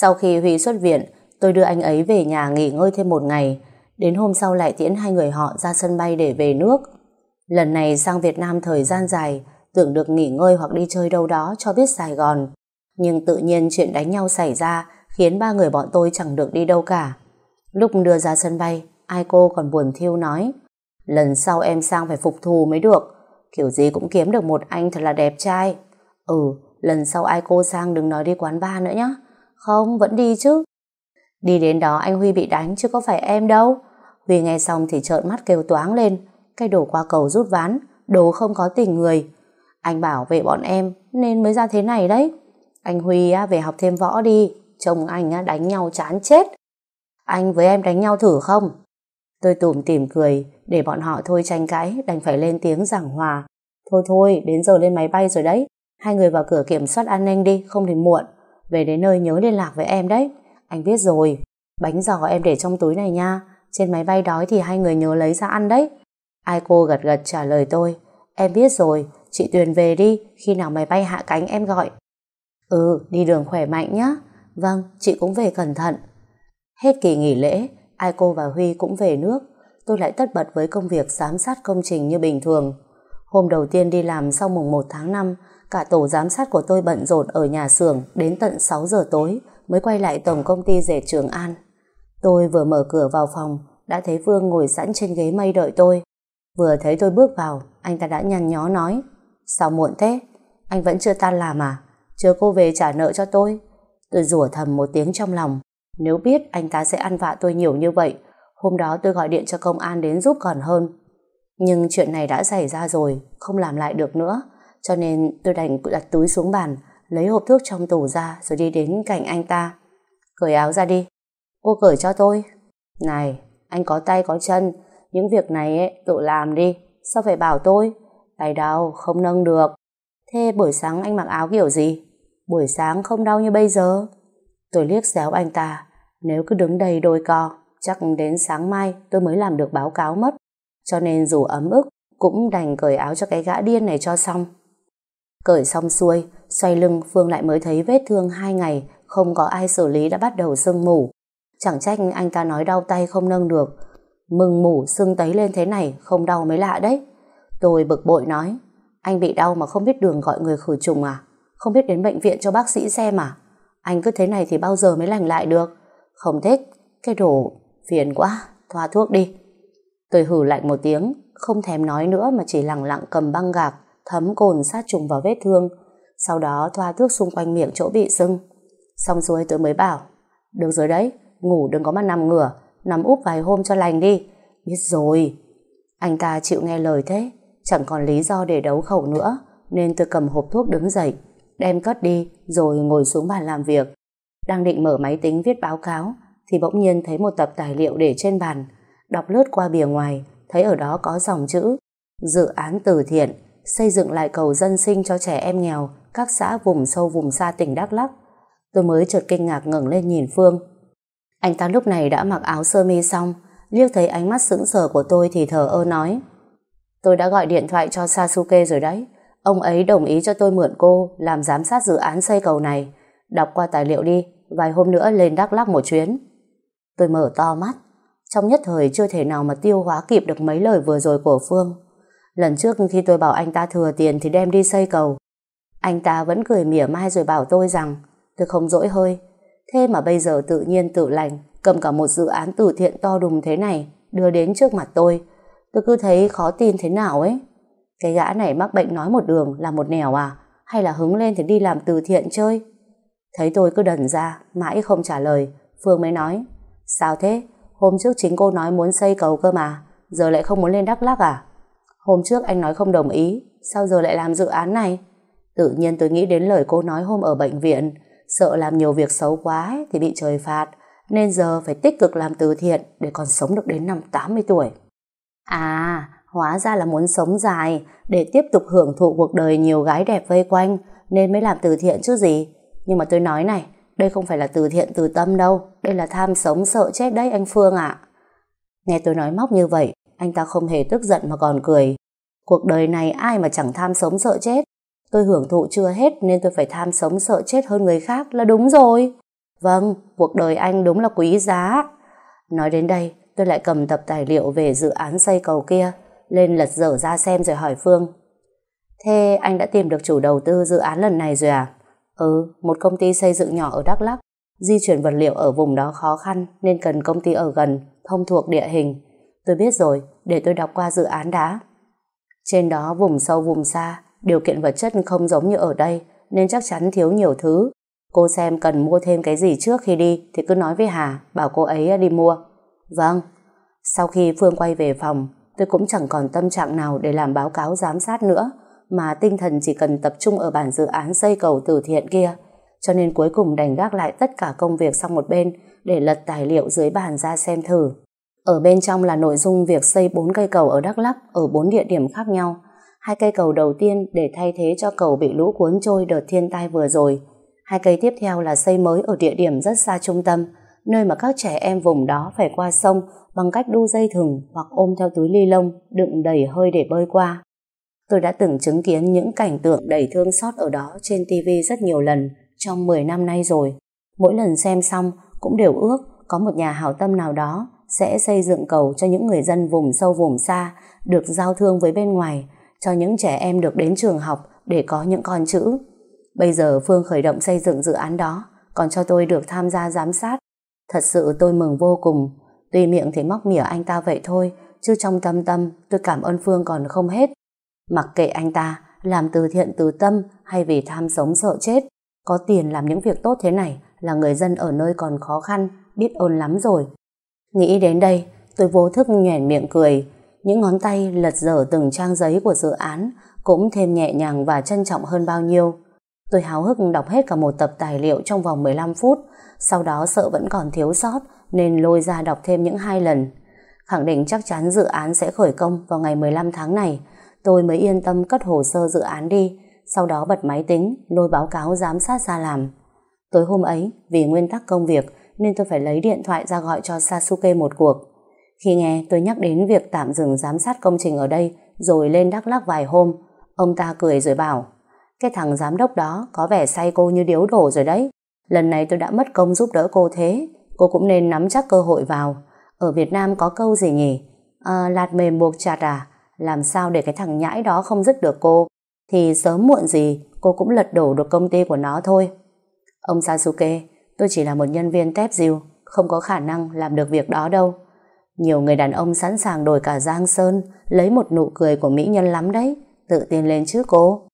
Sau khi Huy xuất viện, tôi đưa anh ấy về nhà nghỉ ngơi thêm một ngày. Đến hôm sau lại tiễn hai người họ ra sân bay để về nước. Lần này sang Việt Nam thời gian dài, tưởng được nghỉ ngơi hoặc đi chơi đâu đó cho biết Sài Gòn. Nhưng tự nhiên chuyện đánh nhau xảy ra khiến ba người bọn tôi chẳng được đi đâu cả. Lúc đưa ra sân bay, ai cô còn buồn thiêu nói lần sau em sang phải phục thù mới được. Kiểu gì cũng kiếm được một anh thật là đẹp trai. Ừ, lần sau ai cô sang đừng nói đi quán bar nữa nhé. Không, vẫn đi chứ. Đi đến đó anh Huy bị đánh chứ có phải em đâu. Huy nghe xong thì trợn mắt kêu toáng lên. Cái đồ qua cầu rút ván, đồ không có tình người. Anh bảo vệ bọn em nên mới ra thế này đấy. Anh Huy á, về học thêm võ đi. Chồng anh á, đánh nhau chán chết. Anh với em đánh nhau thử không? Tôi tủm tỉm cười để bọn họ thôi tranh cãi đành phải lên tiếng giảng hòa. Thôi thôi, đến giờ lên máy bay rồi đấy. Hai người vào cửa kiểm soát an ninh đi, không thì muộn. Về đến nơi nhớ liên lạc với em đấy. Anh biết rồi. Bánh giò em để trong túi này nha. Trên máy bay đói thì hai người nhớ lấy ra ăn đấy. Ai cô gật gật trả lời tôi. Em biết rồi, chị Tuyền về đi. Khi nào máy bay hạ cánh em gọi. Ừ, đi đường khỏe mạnh nhá. Vâng, chị cũng về cẩn thận. Hết kỳ nghỉ lễ, ai cô và Huy cũng về nước. Tôi lại tất bật với công việc giám sát công trình như bình thường. Hôm đầu tiên đi làm sau mùng 1 tháng 5, cả tổ giám sát của tôi bận rộn ở nhà xưởng đến tận 6 giờ tối mới quay lại tổng công ty dệt Trường An. Tôi vừa mở cửa vào phòng, đã thấy vương ngồi sẵn trên ghế mây đợi tôi. Vừa thấy tôi bước vào, anh ta đã nhăn nhó nói, sao muộn thế? Anh vẫn chưa tan làm à? Chờ cô về trả nợ cho tôi. Tôi rủa thầm một tiếng trong lòng, nếu biết anh ta sẽ ăn vạ tôi nhiều như vậy, hôm đó tôi gọi điện cho công an đến giúp còn hơn. Nhưng chuyện này đã xảy ra rồi, không làm lại được nữa, cho nên tôi đành đặt túi xuống bàn, lấy hộp thuốc trong tủ ra rồi đi đến cạnh anh ta. Cởi áo ra đi. Cô cởi cho tôi. Này, anh có tay có chân, những việc này ấy, tự làm đi, sao phải bảo tôi? Tay đau, không nâng được. Thế buổi sáng anh mặc áo kiểu gì? Buổi sáng không đau như bây giờ. Tôi liếc xéo anh ta, nếu cứ đứng đây đôi co, chắc đến sáng mai tôi mới làm được báo cáo mất. Cho nên dù ấm ức, cũng đành cởi áo cho cái gã điên này cho xong. Cởi xong xuôi, xoay lưng Phương lại mới thấy vết thương hai ngày, không có ai xử lý đã bắt đầu sưng mủ. Chẳng trách anh ta nói đau tay không nâng được. Mừng mủ sưng tấy lên thế này, không đau mới lạ đấy. Tôi bực bội nói, anh bị đau mà không biết đường gọi người khử trùng à? Không biết đến bệnh viện cho bác sĩ xem à? Anh cứ thế này thì bao giờ mới lành lại được? Không thích, cái đồ phiền quá, thoa thuốc đi. Tôi hử lạnh một tiếng, không thèm nói nữa mà chỉ lặng lặng cầm băng gạc, thấm cồn sát trùng vào vết thương. Sau đó thoa thuốc xung quanh miệng chỗ bị sưng. Xong rồi tôi mới bảo, được rồi đấy, ngủ đừng có mà nằm ngửa, nằm úp vài hôm cho lành đi. Biết rồi. Anh ta chịu nghe lời thế, chẳng còn lý do để đấu khẩu nữa, nên tôi cầm hộp thuốc đứng dậy, đem cất đi, rồi ngồi xuống bàn làm việc. Đang định mở máy tính viết báo cáo, thì bỗng nhiên thấy một tập tài liệu để trên bàn, đọc lướt qua bìa ngoài, thấy ở đó có dòng chữ Dự án từ thiện, xây dựng lại cầu dân sinh cho trẻ em nghèo, các xã vùng sâu vùng xa tỉnh Đắk Lắk. Tôi mới chợt kinh ngạc ngẩng lên nhìn Phương. Anh ta lúc này đã mặc áo sơ mi xong, liếc thấy ánh mắt sững sờ của tôi thì thở ơ nói. Tôi đã gọi điện thoại cho Sasuke rồi đấy. Ông ấy đồng ý cho tôi mượn cô làm giám sát dự án xây cầu này. Đọc qua tài liệu đi, vài hôm nữa lên Đắk Lắk một chuyến. Tôi mở to mắt, trong nhất thời chưa thể nào mà tiêu hóa kịp được mấy lời vừa rồi của Phương. Lần trước khi tôi bảo anh ta thừa tiền thì đem đi xây cầu. Anh ta vẫn cười mỉa mai rồi bảo tôi rằng tôi không dỗi hơi. Thế mà bây giờ tự nhiên tự lành cầm cả một dự án từ thiện to đùng thế này đưa đến trước mặt tôi. Tôi cứ thấy khó tin thế nào ấy. Cái gã này mắc bệnh nói một đường là một nẻo à? Hay là hứng lên thì đi làm từ thiện chơi? Thấy tôi cứ đần ra, mãi không trả lời. Phương mới nói, sao thế? Hôm trước chính cô nói muốn xây cầu cơ mà, giờ lại không muốn lên Đắk Lắk à? Hôm trước anh nói không đồng ý, sao giờ lại làm dự án này? Tự nhiên tôi nghĩ đến lời cô nói hôm ở bệnh viện, sợ làm nhiều việc xấu quá ấy, thì bị trời phạt, nên giờ phải tích cực làm từ thiện để còn sống được đến năm 80 tuổi. À, hóa ra là muốn sống dài để tiếp tục hưởng thụ cuộc đời nhiều gái đẹp vây quanh nên mới làm từ thiện chứ gì. Nhưng mà tôi nói này, đây không phải là từ thiện từ tâm đâu, đây là tham sống sợ chết đấy anh Phương ạ. Nghe tôi nói móc như vậy, anh ta không hề tức giận mà còn cười. Cuộc đời này ai mà chẳng tham sống sợ chết. Tôi hưởng thụ chưa hết nên tôi phải tham sống sợ chết hơn người khác là đúng rồi. Vâng, cuộc đời anh đúng là quý giá. Nói đến đây, tôi lại cầm tập tài liệu về dự án xây cầu kia, lên lật dở ra xem rồi hỏi Phương. Thế anh đã tìm được chủ đầu tư dự án lần này rồi à? Ừ, một công ty xây dựng nhỏ ở Đắk Lắk. Di chuyển vật liệu ở vùng đó khó khăn nên cần công ty ở gần, thông thuộc địa hình. Tôi biết rồi, để tôi đọc qua dự án đã. Trên đó vùng sâu vùng xa, điều kiện vật chất không giống như ở đây nên chắc chắn thiếu nhiều thứ. Cô xem cần mua thêm cái gì trước khi đi thì cứ nói với Hà, bảo cô ấy đi mua. Vâng. Sau khi Phương quay về phòng, tôi cũng chẳng còn tâm trạng nào để làm báo cáo giám sát nữa, mà tinh thần chỉ cần tập trung ở bản dự án xây cầu từ thiện kia. Cho nên cuối cùng đành gác lại tất cả công việc sang một bên để lật tài liệu dưới bàn ra xem thử. Ở bên trong là nội dung việc xây 4 cây cầu ở Đắk Lắk ở 4 địa điểm khác nhau. Hai cây cầu đầu tiên để thay thế cho cầu bị lũ cuốn trôi đợt thiên tai vừa rồi. Hai cây tiếp theo là xây mới ở địa điểm rất xa trung tâm, nơi mà các trẻ em vùng đó phải qua sông bằng cách đu dây thừng hoặc ôm theo túi ly lông đựng đầy hơi để bơi qua. Tôi đã từng chứng kiến những cảnh tượng đầy thương xót ở đó trên TV rất nhiều lần trong 10 năm nay rồi. Mỗi lần xem xong cũng đều ước có một nhà hảo tâm nào đó sẽ xây dựng cầu cho những người dân vùng sâu vùng xa được giao thương với bên ngoài, cho những trẻ em được đến trường học để có những con chữ. Bây giờ Phương khởi động xây dựng dự án đó, còn cho tôi được tham gia giám sát. Thật sự tôi mừng vô cùng. Tuy miệng thì móc mỉa anh ta vậy thôi, chứ trong tâm tâm tôi cảm ơn Phương còn không hết. Mặc kệ anh ta làm từ thiện từ tâm hay vì tham sống sợ chết, có tiền làm những việc tốt thế này là người dân ở nơi còn khó khăn, biết ơn lắm rồi. Nghĩ đến đây, tôi vô thức nhoẻn miệng cười. Những ngón tay lật dở từng trang giấy của dự án cũng thêm nhẹ nhàng và trân trọng hơn bao nhiêu. Tôi háo hức đọc hết cả một tập tài liệu trong vòng 15 phút, sau đó sợ vẫn còn thiếu sót nên lôi ra đọc thêm những hai lần. Khẳng định chắc chắn dự án sẽ khởi công vào ngày 15 tháng này, tôi mới yên tâm cất hồ sơ dự án đi, sau đó bật máy tính, lôi báo cáo giám sát ra làm. Tối hôm ấy, vì nguyên tắc công việc nên tôi phải lấy điện thoại ra gọi cho Sasuke một cuộc. Khi nghe tôi nhắc đến việc tạm dừng giám sát công trình ở đây rồi lên Đắk lắc vài hôm, ông ta cười rồi bảo cái thằng giám đốc đó có vẻ say cô như điếu đổ rồi đấy. Lần này tôi đã mất công giúp đỡ cô thế, cô cũng nên nắm chắc cơ hội vào. Ở Việt Nam có câu gì nhỉ? À, lạt mềm buộc chặt à? Làm sao để cái thằng nhãi đó không dứt được cô? Thì sớm muộn gì cô cũng lật đổ được công ty của nó thôi. Ông Sasuke, tôi chỉ là một nhân viên tép diêu, không có khả năng làm được việc đó đâu. Nhiều người đàn ông sẵn sàng đổi cả Giang Sơn, lấy một nụ cười của mỹ nhân lắm đấy, tự tin lên chứ cô.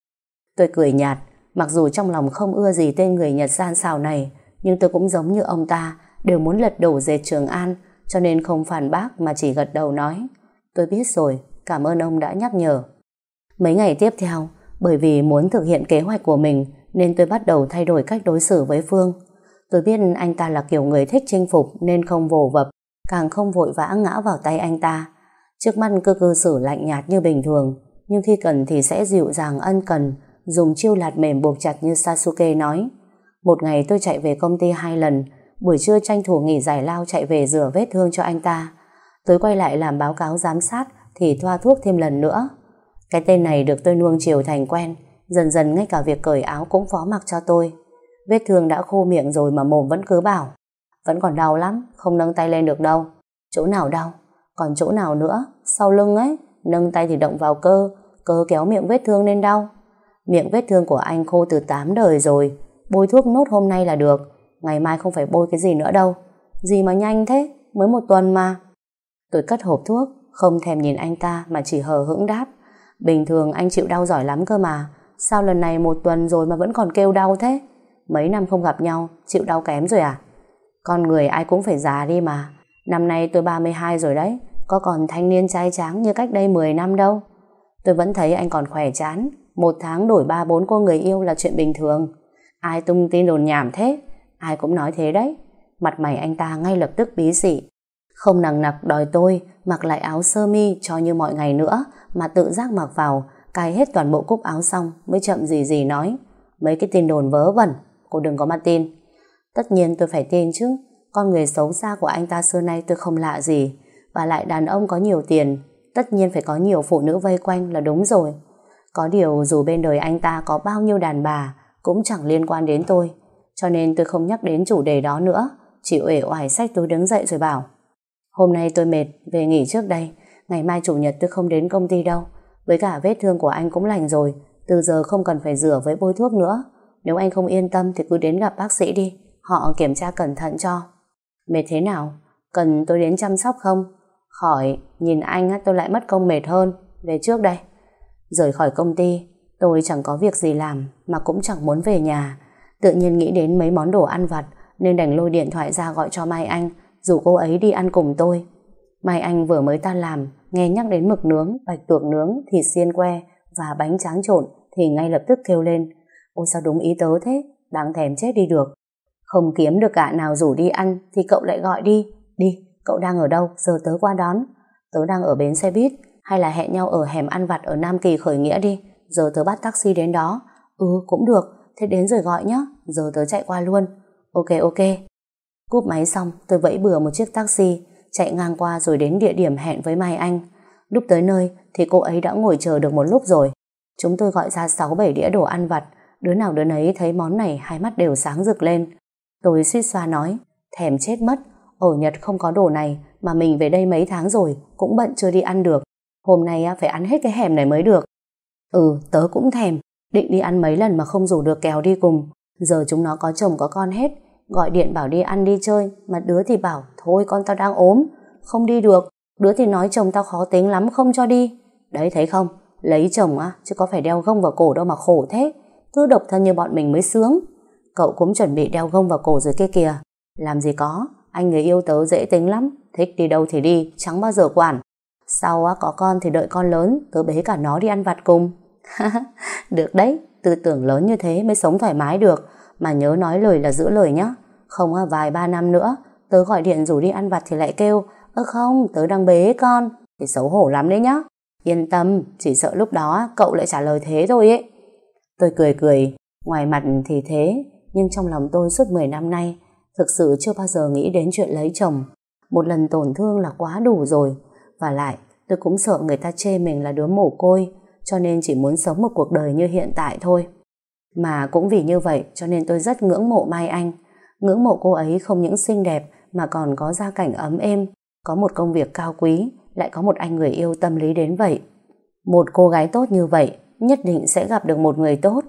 Tôi cười nhạt, mặc dù trong lòng không ưa gì tên người Nhật gian xào này, nhưng tôi cũng giống như ông ta, đều muốn lật đổ dệt Trường An, cho nên không phản bác mà chỉ gật đầu nói. Tôi biết rồi, cảm ơn ông đã nhắc nhở. Mấy ngày tiếp theo, bởi vì muốn thực hiện kế hoạch của mình, nên tôi bắt đầu thay đổi cách đối xử với Phương. Tôi biết anh ta là kiểu người thích chinh phục nên không vồ vập, càng không vội vã ngã vào tay anh ta. Trước mắt cứ cư xử lạnh nhạt như bình thường, nhưng khi cần thì sẽ dịu dàng ân cần, dùng chiêu lạt mềm buộc chặt như Sasuke nói. Một ngày tôi chạy về công ty hai lần, buổi trưa tranh thủ nghỉ giải lao chạy về rửa vết thương cho anh ta. Tối quay lại làm báo cáo giám sát thì thoa thuốc thêm lần nữa. Cái tên này được tôi nuông chiều thành quen, dần dần ngay cả việc cởi áo cũng phó mặc cho tôi. Vết thương đã khô miệng rồi mà mồm vẫn cứ bảo. Vẫn còn đau lắm, không nâng tay lên được đâu. Chỗ nào đau? Còn chỗ nào nữa? Sau lưng ấy, nâng tay thì động vào cơ, cơ kéo miệng vết thương nên đau. Miệng vết thương của anh khô từ 8 đời rồi Bôi thuốc nốt hôm nay là được Ngày mai không phải bôi cái gì nữa đâu Gì mà nhanh thế Mới một tuần mà Tôi cất hộp thuốc Không thèm nhìn anh ta mà chỉ hờ hững đáp Bình thường anh chịu đau giỏi lắm cơ mà Sao lần này một tuần rồi mà vẫn còn kêu đau thế Mấy năm không gặp nhau Chịu đau kém rồi à Con người ai cũng phải già đi mà Năm nay tôi 32 rồi đấy Có còn thanh niên trai tráng như cách đây 10 năm đâu Tôi vẫn thấy anh còn khỏe chán một tháng đổi ba bốn cô người yêu là chuyện bình thường. Ai tung tin đồn nhảm thế? Ai cũng nói thế đấy. Mặt mày anh ta ngay lập tức bí dị. Không nằng nặc đòi tôi mặc lại áo sơ mi cho như mọi ngày nữa mà tự giác mặc vào, cài hết toàn bộ cúc áo xong mới chậm gì gì nói. Mấy cái tin đồn vớ vẩn, cô đừng có mà tin. Tất nhiên tôi phải tin chứ. Con người xấu xa của anh ta xưa nay tôi không lạ gì. Và lại đàn ông có nhiều tiền, tất nhiên phải có nhiều phụ nữ vây quanh là đúng rồi. Có điều dù bên đời anh ta có bao nhiêu đàn bà cũng chẳng liên quan đến tôi. cho nên tôi không nhắc đến chủ đề đó nữa, chỉ uể oải sách tôi đứng dậy rồi bảo. Hôm nay tôi mệt, về nghỉ trước đây, ngày mai chủ nhật tôi không đến công ty đâu, với cả vết thương của anh cũng lành rồi, từ giờ không cần phải rửa với bôi thuốc nữa. Nếu anh không yên tâm thì cứ đến gặp bác sĩ đi, họ kiểm tra cẩn thận cho. Mệt thế nào? Cần tôi đến chăm sóc không? Khỏi, nhìn anh tôi lại mất công mệt hơn, về trước đây. Rời khỏi công ty, tôi chẳng có việc gì làm mà cũng chẳng muốn về nhà. Tự nhiên nghĩ đến mấy món đồ ăn vặt nên đành lôi điện thoại ra gọi cho Mai Anh rủ cô ấy đi ăn cùng tôi. Mai Anh vừa mới tan làm nghe nhắc đến mực nướng, bạch tuộc nướng, thịt xiên que và bánh tráng trộn thì ngay lập tức kêu lên Ôi sao đúng ý tớ thế, đáng thèm chết đi được. Không kiếm được cả nào rủ đi ăn thì cậu lại gọi đi. Đi, cậu đang ở đâu, giờ tớ qua đón. Tớ đang ở bến xe buýt, hay là hẹn nhau ở hẻm ăn vặt ở Nam Kỳ khởi nghĩa đi. Giờ tớ bắt taxi đến đó. Ừ, cũng được, thế đến rồi gọi nhé, giờ tớ chạy qua luôn. Ok, ok. Cúp máy xong, tôi vẫy bừa một chiếc taxi, chạy ngang qua rồi đến địa điểm hẹn với Mai Anh. Lúc tới nơi thì cô ấy đã ngồi chờ được một lúc rồi. Chúng tôi gọi ra 6-7 đĩa đồ ăn vặt, đứa nào đứa nấy thấy món này hai mắt đều sáng rực lên. Tôi suýt xoa nói, thèm chết mất, ở Nhật không có đồ này mà mình về đây mấy tháng rồi cũng bận chưa đi ăn được. Hôm nay phải ăn hết cái hẻm này mới được. Ừ, tớ cũng thèm, định đi ăn mấy lần mà không rủ được kéo đi cùng. Giờ chúng nó có chồng có con hết, gọi điện bảo đi ăn đi chơi, mà đứa thì bảo thôi con tao đang ốm, không đi được. Đứa thì nói chồng tao khó tính lắm không cho đi. Đấy thấy không, lấy chồng á, chứ có phải đeo gông vào cổ đâu mà khổ thế. Cứ độc thân như bọn mình mới sướng. Cậu cũng chuẩn bị đeo gông vào cổ rồi kia kìa. Làm gì có, anh người yêu tớ dễ tính lắm, thích đi đâu thì đi, chẳng bao giờ quản. Sau á, có con thì đợi con lớn, tớ bế cả nó đi ăn vặt cùng. được đấy, tư tưởng lớn như thế mới sống thoải mái được, mà nhớ nói lời là giữ lời nhá. Không á, vài ba năm nữa, tớ gọi điện rủ đi ăn vặt thì lại kêu, ơ không, tớ đang bế con, thì xấu hổ lắm đấy nhá. Yên tâm, chỉ sợ lúc đó cậu lại trả lời thế thôi ấy. Tôi cười cười, ngoài mặt thì thế, nhưng trong lòng tôi suốt 10 năm nay thực sự chưa bao giờ nghĩ đến chuyện lấy chồng. Một lần tổn thương là quá đủ rồi. Và lại, tôi cũng sợ người ta chê mình là đứa mồ côi, cho nên chỉ muốn sống một cuộc đời như hiện tại thôi. Mà cũng vì như vậy cho nên tôi rất ngưỡng mộ Mai Anh. Ngưỡng mộ cô ấy không những xinh đẹp mà còn có gia cảnh ấm êm, có một công việc cao quý, lại có một anh người yêu tâm lý đến vậy. Một cô gái tốt như vậy nhất định sẽ gặp được một người tốt.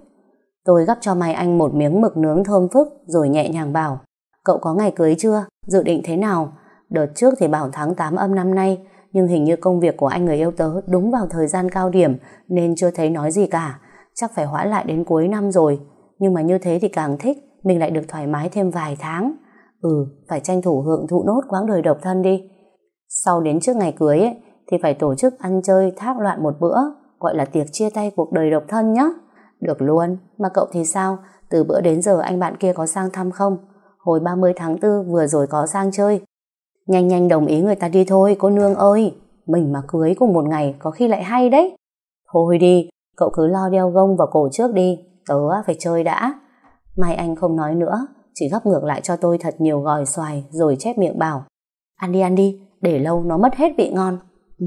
Tôi gắp cho Mai Anh một miếng mực nướng thơm phức rồi nhẹ nhàng bảo Cậu có ngày cưới chưa? Dự định thế nào? Đợt trước thì bảo tháng 8 âm năm nay nhưng hình như công việc của anh người yêu tớ đúng vào thời gian cao điểm nên chưa thấy nói gì cả. Chắc phải hoãn lại đến cuối năm rồi. Nhưng mà như thế thì càng thích mình lại được thoải mái thêm vài tháng. Ừ, phải tranh thủ hưởng thụ nốt quãng đời độc thân đi. Sau đến trước ngày cưới ấy, thì phải tổ chức ăn chơi thác loạn một bữa gọi là tiệc chia tay cuộc đời độc thân nhé. Được luôn, mà cậu thì sao? Từ bữa đến giờ anh bạn kia có sang thăm không? Hồi 30 tháng 4 vừa rồi có sang chơi. Nhanh nhanh đồng ý người ta đi thôi, cô nương ơi. Mình mà cưới cùng một ngày có khi lại hay đấy. Thôi đi, cậu cứ lo đeo gông vào cổ trước đi. Tớ phải chơi đã. Mai anh không nói nữa, chỉ gấp ngược lại cho tôi thật nhiều gỏi xoài rồi chép miệng bảo. Ăn đi ăn đi, để lâu nó mất hết vị ngon. Ừ.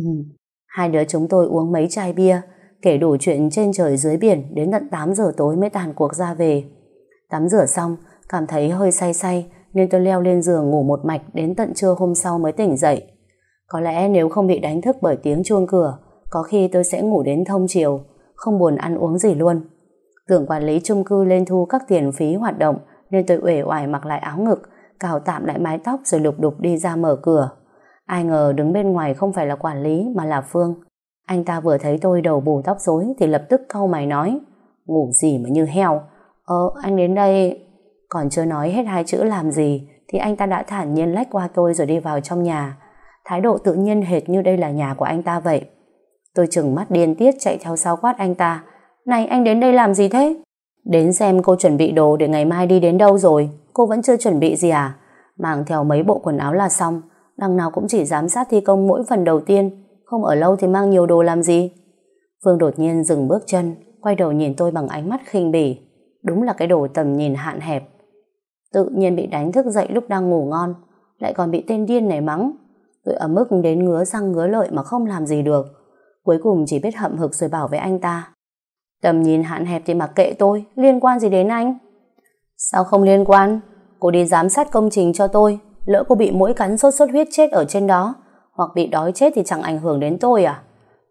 Hai đứa chúng tôi uống mấy chai bia, kể đủ chuyện trên trời dưới biển đến tận 8 giờ tối mới tàn cuộc ra về. Tắm rửa xong, cảm thấy hơi say say nên tôi leo lên giường ngủ một mạch đến tận trưa hôm sau mới tỉnh dậy. Có lẽ nếu không bị đánh thức bởi tiếng chuông cửa, có khi tôi sẽ ngủ đến thông chiều, không buồn ăn uống gì luôn. Tưởng quản lý chung cư lên thu các tiền phí hoạt động nên tôi uể oải mặc lại áo ngực, cào tạm lại mái tóc rồi lục đục đi ra mở cửa. Ai ngờ đứng bên ngoài không phải là quản lý mà là Phương. Anh ta vừa thấy tôi đầu bù tóc rối thì lập tức câu mày nói, Ngủ gì mà như heo. Ờ anh đến đây, Còn chưa nói hết hai chữ làm gì Thì anh ta đã thản nhiên lách qua tôi rồi đi vào trong nhà. Thái độ tự nhiên hệt như đây là nhà của anh ta vậy. Tôi chừng mắt điên tiết chạy theo sau quát anh ta, Này, anh đến đây làm gì thế? Đến xem cô chuẩn bị đồ để ngày mai đi đến đâu rồi, Cô vẫn chưa chuẩn bị gì à? Mang theo mấy bộ quần áo là xong Đằng nào cũng chỉ giám sát thi công mỗi phần đầu tiên không ở lâu thì mang nhiều đồ làm gì? Phương đột nhiên dừng bước chân, quay đầu nhìn tôi bằng ánh mắt khinh bỉ. Đúng là cái đồ tầm nhìn hạn hẹp. Tự nhiên bị đánh thức dậy lúc đang ngủ ngon, lại còn bị tên điên này mắng. Tôi ấm ức đến ngứa răng ngứa lợi mà không làm gì được. Cuối cùng chỉ biết hậm hực rồi bảo với anh ta. Tầm nhìn hạn hẹp thì mặc kệ tôi, liên quan gì đến anh? Sao không liên quan? Cô đi giám sát công trình cho tôi. Lỡ cô bị mũi cắn sốt xuất huyết chết ở trên đó. Hoặc bị đói chết thì chẳng ảnh hưởng đến tôi à?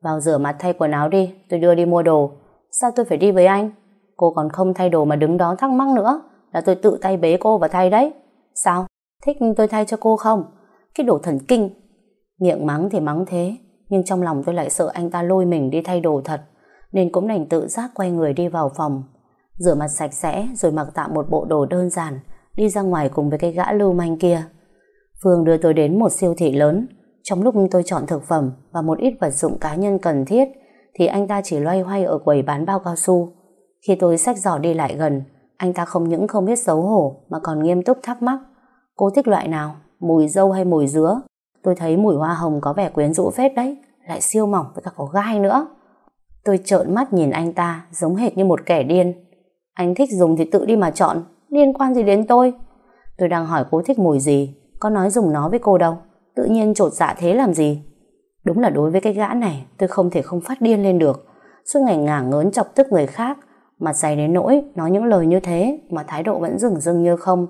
Vào rửa mặt thay quần áo đi, tôi đưa đi mua đồ. Sao tôi phải đi với anh? Cô còn không thay đồ mà đứng đó thắc mắc nữa. Là tôi tự tay bế cô và thay đấy. Sao? Thích tôi thay cho cô không? Cái đồ thần kinh. Miệng mắng thì mắng thế, nhưng trong lòng tôi lại sợ anh ta lôi mình đi thay đồ thật, nên cũng đành tự giác quay người đi vào phòng. Rửa mặt sạch sẽ rồi mặc tạm một bộ đồ đơn giản, đi ra ngoài cùng với cái gã lưu manh kia. Phương đưa tôi đến một siêu thị lớn. Trong lúc tôi chọn thực phẩm và một ít vật dụng cá nhân cần thiết, thì anh ta chỉ loay hoay ở quầy bán bao cao su. Khi tôi xách giỏ đi lại gần, anh ta không những không biết xấu hổ mà còn nghiêm túc thắc mắc. Cô thích loại nào? Mùi dâu hay mùi dứa? Tôi thấy mùi hoa hồng có vẻ quyến rũ phết đấy, lại siêu mỏng với cả có gai nữa. Tôi trợn mắt nhìn anh ta giống hệt như một kẻ điên. Anh thích dùng thì tự đi mà chọn, liên quan gì đến tôi? Tôi đang hỏi cô thích mùi gì, có nói dùng nó với cô đâu. Tự nhiên trột dạ thế làm gì? Đúng là đối với cái gã này, tôi không thể không phát điên lên được. Suốt ngày ngả ngớn chọc tức người khác, mặt dày đến nỗi nói những lời như thế mà thái độ vẫn rừng rưng như không.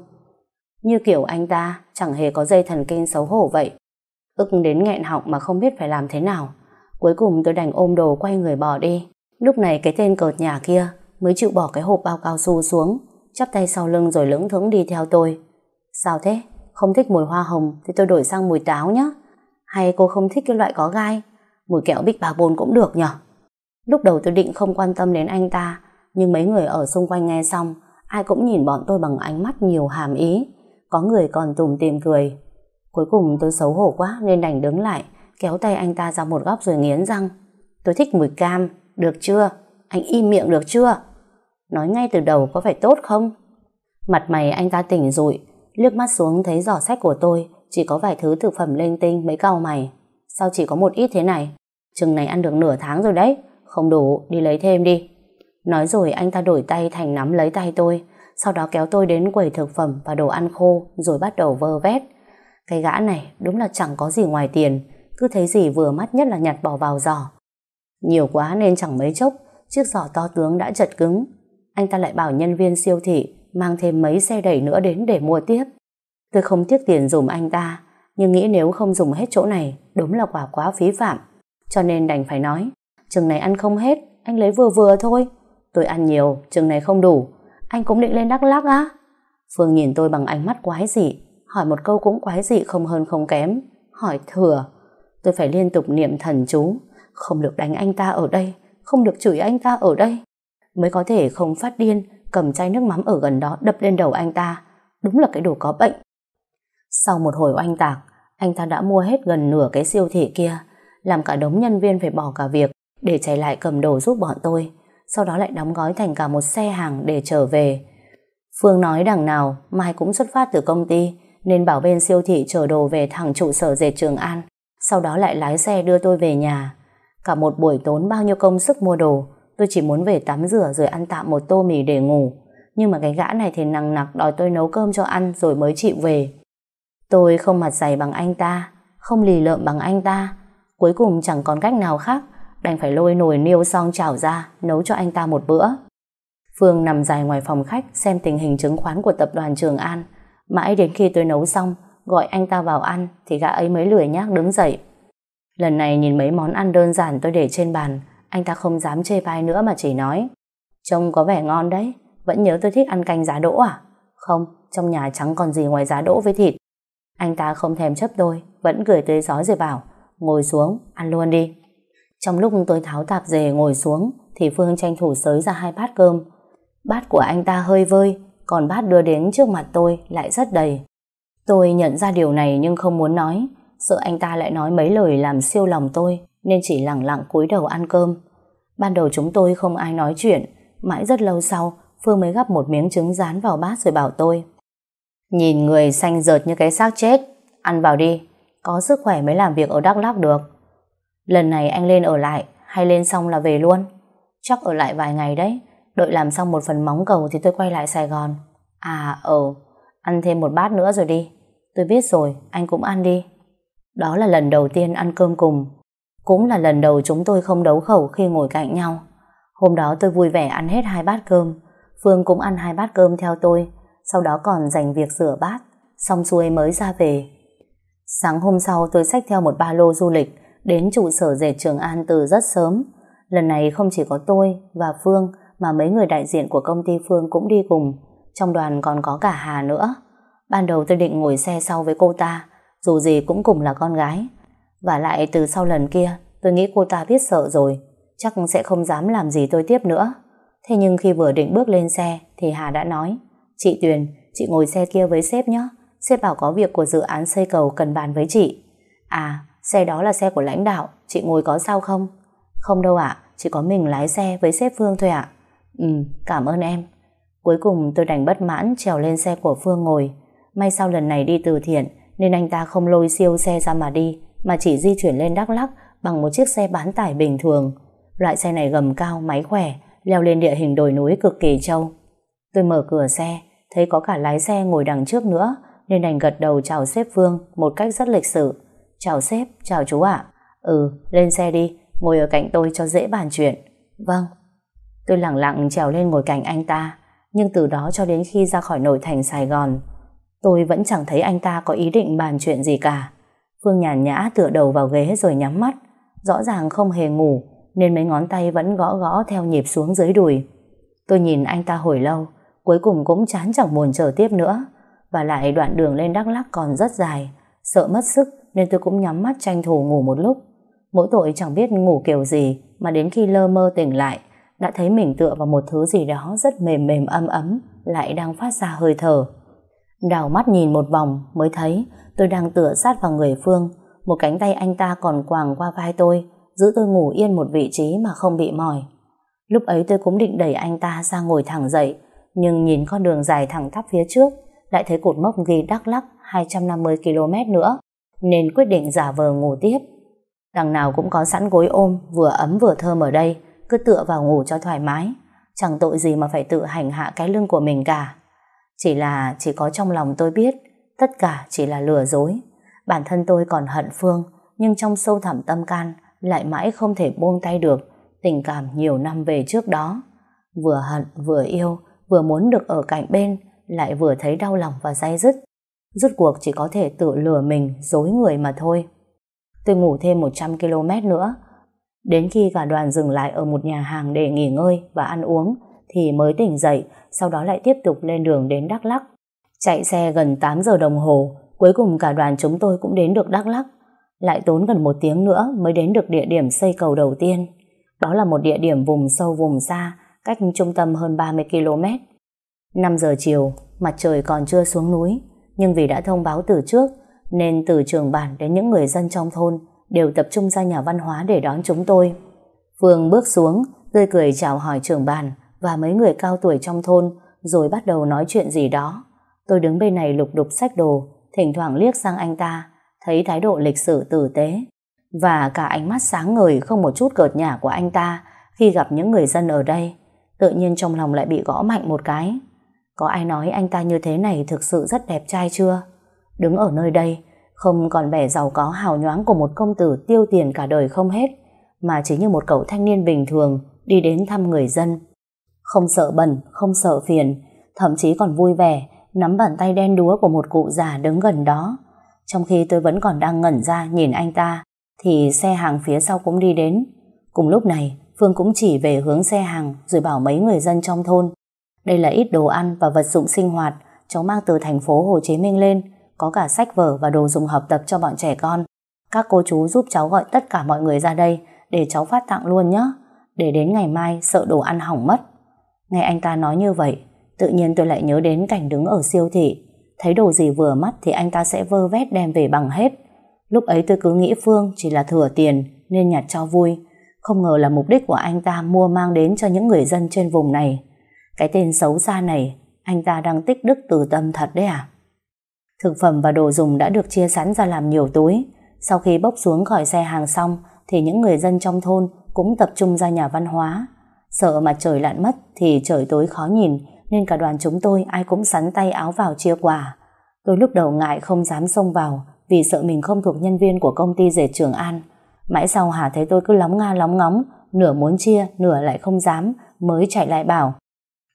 Như kiểu anh ta chẳng hề có dây thần kinh xấu hổ vậy. Ức đến nghẹn họng mà không biết phải làm thế nào. Cuối cùng tôi đành ôm đồ quay người bỏ đi. Lúc này cái tên cợt nhà kia mới chịu bỏ cái hộp bao cao su xuống, chắp tay sau lưng rồi lững thững đi theo tôi. Sao thế? Không thích mùi hoa hồng thì tôi đổi sang mùi táo nhé. Hay cô không thích cái loại có gai? Mùi kẹo bích bà bồn cũng được nhở? Lúc đầu tôi định không quan tâm đến anh ta, nhưng mấy người ở xung quanh nghe xong, ai cũng nhìn bọn tôi bằng ánh mắt nhiều hàm ý. Có người còn tùm tìm cười. Cuối cùng tôi xấu hổ quá nên đành đứng lại, kéo tay anh ta ra một góc rồi nghiến răng. Tôi thích mùi cam, được chưa? Anh im miệng được chưa? Nói ngay từ đầu có phải tốt không? Mặt mày anh ta tỉnh rụi, liếc mắt xuống thấy giỏ sách của tôi chỉ có vài thứ thực phẩm linh tinh mấy cau mày. Sao chỉ có một ít thế này? Chừng này ăn được nửa tháng rồi đấy, không đủ, đi lấy thêm đi. Nói rồi anh ta đổi tay thành nắm lấy tay tôi, sau đó kéo tôi đến quầy thực phẩm và đồ ăn khô rồi bắt đầu vơ vét. Cái gã này đúng là chẳng có gì ngoài tiền, cứ thấy gì vừa mắt nhất là nhặt bỏ vào giỏ. Nhiều quá nên chẳng mấy chốc, chiếc giỏ to tướng đã chật cứng. Anh ta lại bảo nhân viên siêu thị mang thêm mấy xe đẩy nữa đến để mua tiếp. Tôi không tiếc tiền dùm anh ta, nhưng nghĩ nếu không dùng hết chỗ này, đúng là quả quá phí phạm. Cho nên đành phải nói, chừng này ăn không hết, anh lấy vừa vừa thôi. Tôi ăn nhiều, chừng này không đủ, anh cũng định lên Đắk Lắk á? Phương nhìn tôi bằng ánh mắt quái dị, hỏi một câu cũng quái dị không hơn không kém. Hỏi thừa, tôi phải liên tục niệm thần chú, không được đánh anh ta ở đây, không được chửi anh ta ở đây. Mới có thể không phát điên, cầm chai nước mắm ở gần đó đập lên đầu anh ta. Đúng là cái đồ có bệnh. Sau một hồi oanh tạc, anh ta đã mua hết gần nửa cái siêu thị kia, làm cả đống nhân viên phải bỏ cả việc để chạy lại cầm đồ giúp bọn tôi sau đó lại đóng gói thành cả một xe hàng để trở về. Phương nói đằng nào mai cũng xuất phát từ công ty nên bảo bên siêu thị chở đồ về thẳng trụ sở dệt Trường An sau đó lại lái xe đưa tôi về nhà. Cả một buổi tốn bao nhiêu công sức mua đồ tôi chỉ muốn về tắm rửa rồi ăn tạm một tô mì để ngủ nhưng mà cái gã này thì nặng nặc đòi tôi nấu cơm cho ăn rồi mới chịu về. Tôi không mặt dày bằng anh ta không lì lợm bằng anh ta cuối cùng chẳng còn cách nào khác đành phải lôi nồi niêu xong chảo ra nấu cho anh ta một bữa. Phương nằm dài ngoài phòng khách xem tình hình chứng khoán của tập đoàn Trường An. Mãi đến khi tôi nấu xong, gọi anh ta vào ăn thì gã ấy mới lười nhác đứng dậy. Lần này nhìn mấy món ăn đơn giản tôi để trên bàn, anh ta không dám chê bai nữa mà chỉ nói Trông có vẻ ngon đấy, vẫn nhớ tôi thích ăn canh giá đỗ à? Không, trong nhà chẳng còn gì ngoài giá đỗ với thịt. Anh ta không thèm chấp tôi, vẫn cười tươi gió rồi bảo Ngồi xuống, ăn luôn đi. Trong lúc tôi tháo tạp dề ngồi xuống thì Phương tranh thủ sới ra hai bát cơm. Bát của anh ta hơi vơi, còn bát đưa đến trước mặt tôi lại rất đầy. Tôi nhận ra điều này nhưng không muốn nói, sợ anh ta lại nói mấy lời làm siêu lòng tôi nên chỉ lặng lặng cúi đầu ăn cơm. Ban đầu chúng tôi không ai nói chuyện, mãi rất lâu sau Phương mới gắp một miếng trứng rán vào bát rồi bảo tôi. Nhìn người xanh rợt như cái xác chết, ăn vào đi, có sức khỏe mới làm việc ở Đắk Lắk được. Lần này anh lên ở lại hay lên xong là về luôn? Chắc ở lại vài ngày đấy. Đợi làm xong một phần móng cầu thì tôi quay lại Sài Gòn. À, ờ, ăn thêm một bát nữa rồi đi. Tôi biết rồi, anh cũng ăn đi. Đó là lần đầu tiên ăn cơm cùng. Cũng là lần đầu chúng tôi không đấu khẩu khi ngồi cạnh nhau. Hôm đó tôi vui vẻ ăn hết hai bát cơm. Phương cũng ăn hai bát cơm theo tôi. sau đó còn dành việc rửa bát, xong xuôi mới ra về. Sáng hôm sau tôi xách theo một ba lô du lịch đến trụ sở dệt Trường An từ rất sớm. Lần này không chỉ có tôi và Phương mà mấy người đại diện của công ty Phương cũng đi cùng. Trong đoàn còn có cả Hà nữa. Ban đầu tôi định ngồi xe sau với cô ta, dù gì cũng cùng là con gái. Và lại từ sau lần kia, tôi nghĩ cô ta biết sợ rồi, chắc sẽ không dám làm gì tôi tiếp nữa. Thế nhưng khi vừa định bước lên xe thì Hà đã nói Chị Tuyền, chị ngồi xe kia với sếp nhé. Sếp bảo có việc của dự án xây cầu cần bàn với chị. À, xe đó là xe của lãnh đạo, chị ngồi có sao không? Không đâu ạ, chỉ có mình lái xe với sếp Phương thôi ạ. Ừ, cảm ơn em. Cuối cùng tôi đành bất mãn trèo lên xe của Phương ngồi. May sau lần này đi từ thiện nên anh ta không lôi siêu xe ra mà đi mà chỉ di chuyển lên Đắk Lắk bằng một chiếc xe bán tải bình thường. Loại xe này gầm cao, máy khỏe, leo lên địa hình đồi núi cực kỳ trâu. Tôi mở cửa xe, thấy có cả lái xe ngồi đằng trước nữa, nên đành gật đầu chào sếp vương một cách rất lịch sự. Chào sếp, chào chú ạ. Ừ, lên xe đi, ngồi ở cạnh tôi cho dễ bàn chuyện. Vâng. Tôi lặng lặng trèo lên ngồi cạnh anh ta, nhưng từ đó cho đến khi ra khỏi nội thành Sài Gòn, tôi vẫn chẳng thấy anh ta có ý định bàn chuyện gì cả. Phương nhàn nhã tựa đầu vào ghế rồi nhắm mắt, rõ ràng không hề ngủ, nên mấy ngón tay vẫn gõ gõ theo nhịp xuống dưới đùi. Tôi nhìn anh ta hồi lâu, cuối cùng cũng chán chẳng buồn chờ tiếp nữa. Và lại đoạn đường lên Đắk Lắk còn rất dài, sợ mất sức nên tôi cũng nhắm mắt tranh thủ ngủ một lúc. Mỗi tội chẳng biết ngủ kiểu gì mà đến khi lơ mơ tỉnh lại đã thấy mình tựa vào một thứ gì đó rất mềm mềm ấm ấm lại đang phát ra hơi thở. Đào mắt nhìn một vòng mới thấy tôi đang tựa sát vào người Phương một cánh tay anh ta còn quàng qua vai tôi giữ tôi ngủ yên một vị trí mà không bị mỏi. Lúc ấy tôi cũng định đẩy anh ta ra ngồi thẳng dậy, nhưng nhìn con đường dài thẳng tắp phía trước, lại thấy cột mốc ghi Đắk Lắk 250 km nữa, nên quyết định giả vờ ngủ tiếp. Đằng nào cũng có sẵn gối ôm, vừa ấm vừa thơm ở đây, cứ tựa vào ngủ cho thoải mái. Chẳng tội gì mà phải tự hành hạ cái lưng của mình cả. Chỉ là chỉ có trong lòng tôi biết, tất cả chỉ là lừa dối. Bản thân tôi còn hận Phương, nhưng trong sâu thẳm tâm can, lại mãi không thể buông tay được tình cảm nhiều năm về trước đó. Vừa hận, vừa yêu, vừa muốn được ở cạnh bên, lại vừa thấy đau lòng và day dứt. Rốt cuộc chỉ có thể tự lừa mình, dối người mà thôi. Tôi ngủ thêm 100 km nữa. Đến khi cả đoàn dừng lại ở một nhà hàng để nghỉ ngơi và ăn uống, thì mới tỉnh dậy, sau đó lại tiếp tục lên đường đến Đắk Lắk. Chạy xe gần 8 giờ đồng hồ, cuối cùng cả đoàn chúng tôi cũng đến được Đắk Lắk lại tốn gần một tiếng nữa mới đến được địa điểm xây cầu đầu tiên. Đó là một địa điểm vùng sâu vùng xa, cách trung tâm hơn 30 km. 5 giờ chiều, mặt trời còn chưa xuống núi, nhưng vì đã thông báo từ trước, nên từ trường bản đến những người dân trong thôn đều tập trung ra nhà văn hóa để đón chúng tôi. Phương bước xuống, tươi cười chào hỏi trưởng bản và mấy người cao tuổi trong thôn, rồi bắt đầu nói chuyện gì đó. Tôi đứng bên này lục đục sách đồ, thỉnh thoảng liếc sang anh ta, thấy thái độ lịch sự tử tế. Và cả ánh mắt sáng ngời không một chút cợt nhả của anh ta khi gặp những người dân ở đây tự nhiên trong lòng lại bị gõ mạnh một cái. Có ai nói anh ta như thế này thực sự rất đẹp trai chưa? Đứng ở nơi đây không còn vẻ giàu có hào nhoáng của một công tử tiêu tiền cả đời không hết mà chỉ như một cậu thanh niên bình thường đi đến thăm người dân. Không sợ bẩn, không sợ phiền thậm chí còn vui vẻ nắm bàn tay đen đúa của một cụ già đứng gần đó trong khi tôi vẫn còn đang ngẩn ra nhìn anh ta, thì xe hàng phía sau cũng đi đến. Cùng lúc này, Phương cũng chỉ về hướng xe hàng rồi bảo mấy người dân trong thôn. Đây là ít đồ ăn và vật dụng sinh hoạt cháu mang từ thành phố Hồ Chí Minh lên, có cả sách vở và đồ dùng học tập cho bọn trẻ con. Các cô chú giúp cháu gọi tất cả mọi người ra đây để cháu phát tặng luôn nhé, để đến ngày mai sợ đồ ăn hỏng mất. Nghe anh ta nói như vậy, tự nhiên tôi lại nhớ đến cảnh đứng ở siêu thị Thấy đồ gì vừa mắt thì anh ta sẽ vơ vét đem về bằng hết. Lúc ấy tôi cứ nghĩ Phương chỉ là thừa tiền nên nhặt cho vui. Không ngờ là mục đích của anh ta mua mang đến cho những người dân trên vùng này. Cái tên xấu xa này, anh ta đang tích đức từ tâm thật đấy à? Thực phẩm và đồ dùng đã được chia sẵn ra làm nhiều túi. Sau khi bốc xuống khỏi xe hàng xong thì những người dân trong thôn cũng tập trung ra nhà văn hóa. Sợ mặt trời lặn mất thì trời tối khó nhìn nên cả đoàn chúng tôi ai cũng sắn tay áo vào chia quà. Tôi lúc đầu ngại không dám xông vào vì sợ mình không thuộc nhân viên của công ty dệt Trường An. Mãi sau Hà thấy tôi cứ lóng nga lóng ngóng, nửa muốn chia, nửa lại không dám, mới chạy lại bảo.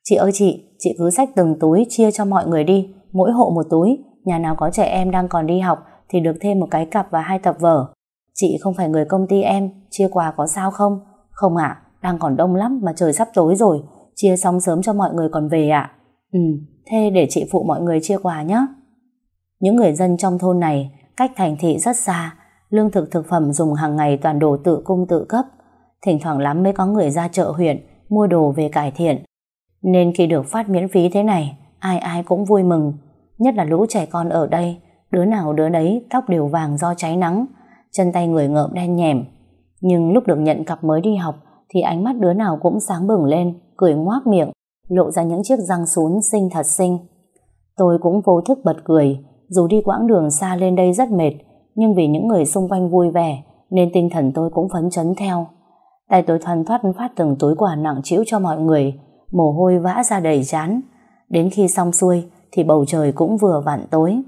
Chị ơi chị, chị cứ xách từng túi chia cho mọi người đi, mỗi hộ một túi, nhà nào có trẻ em đang còn đi học thì được thêm một cái cặp và hai tập vở. Chị không phải người công ty em, chia quà có sao không? Không ạ, đang còn đông lắm mà trời sắp tối rồi, chia xong sớm cho mọi người còn về ạ. Ừ, thế để chị phụ mọi người chia quà nhé. Những người dân trong thôn này cách thành thị rất xa, lương thực thực phẩm dùng hàng ngày toàn đồ tự cung tự cấp. Thỉnh thoảng lắm mới có người ra chợ huyện mua đồ về cải thiện. Nên khi được phát miễn phí thế này, ai ai cũng vui mừng. Nhất là lũ trẻ con ở đây, đứa nào đứa đấy tóc đều vàng do cháy nắng, chân tay người ngợm đen nhèm. Nhưng lúc được nhận cặp mới đi học thì ánh mắt đứa nào cũng sáng bừng lên, cười ngoác miệng, lộ ra những chiếc răng sún xinh thật xinh. Tôi cũng vô thức bật cười, dù đi quãng đường xa lên đây rất mệt, nhưng vì những người xung quanh vui vẻ, nên tinh thần tôi cũng phấn chấn theo. Tay tôi thoăn thoát phát từng túi quà nặng trĩu cho mọi người, mồ hôi vã ra đầy chán. Đến khi xong xuôi, thì bầu trời cũng vừa vặn tối.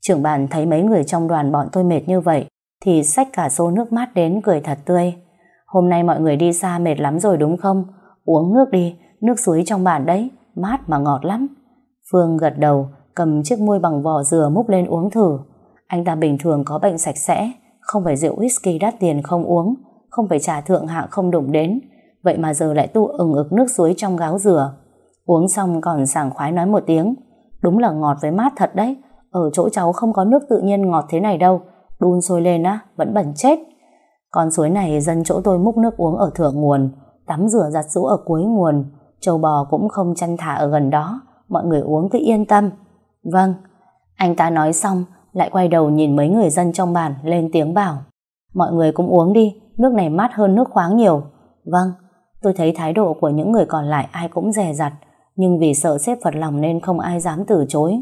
Trưởng bàn thấy mấy người trong đoàn bọn tôi mệt như vậy, thì xách cả xô nước mát đến cười thật tươi. Hôm nay mọi người đi xa mệt lắm rồi đúng không? Uống nước đi, nước suối trong bản đấy, mát mà ngọt lắm. Phương gật đầu, cầm chiếc muôi bằng vỏ dừa múc lên uống thử. Anh ta bình thường có bệnh sạch sẽ, không phải rượu whisky đắt tiền không uống, không phải trà thượng hạng không đụng đến. Vậy mà giờ lại tu ừng ực nước suối trong gáo dừa. Uống xong còn sảng khoái nói một tiếng. Đúng là ngọt với mát thật đấy. Ở chỗ cháu không có nước tự nhiên ngọt thế này đâu. Đun sôi lên á, vẫn bẩn chết. Con suối này dân chỗ tôi múc nước uống ở thượng nguồn, tắm rửa giặt rũ ở cuối nguồn. Châu bò cũng không chăn thả ở gần đó. Mọi người uống cứ yên tâm. Vâng. Anh ta nói xong, lại quay đầu nhìn mấy người dân trong bản lên tiếng bảo. Mọi người cũng uống đi, nước này mát hơn nước khoáng nhiều. Vâng, tôi thấy thái độ của những người còn lại ai cũng dè dặt, nhưng vì sợ xếp phật lòng nên không ai dám từ chối.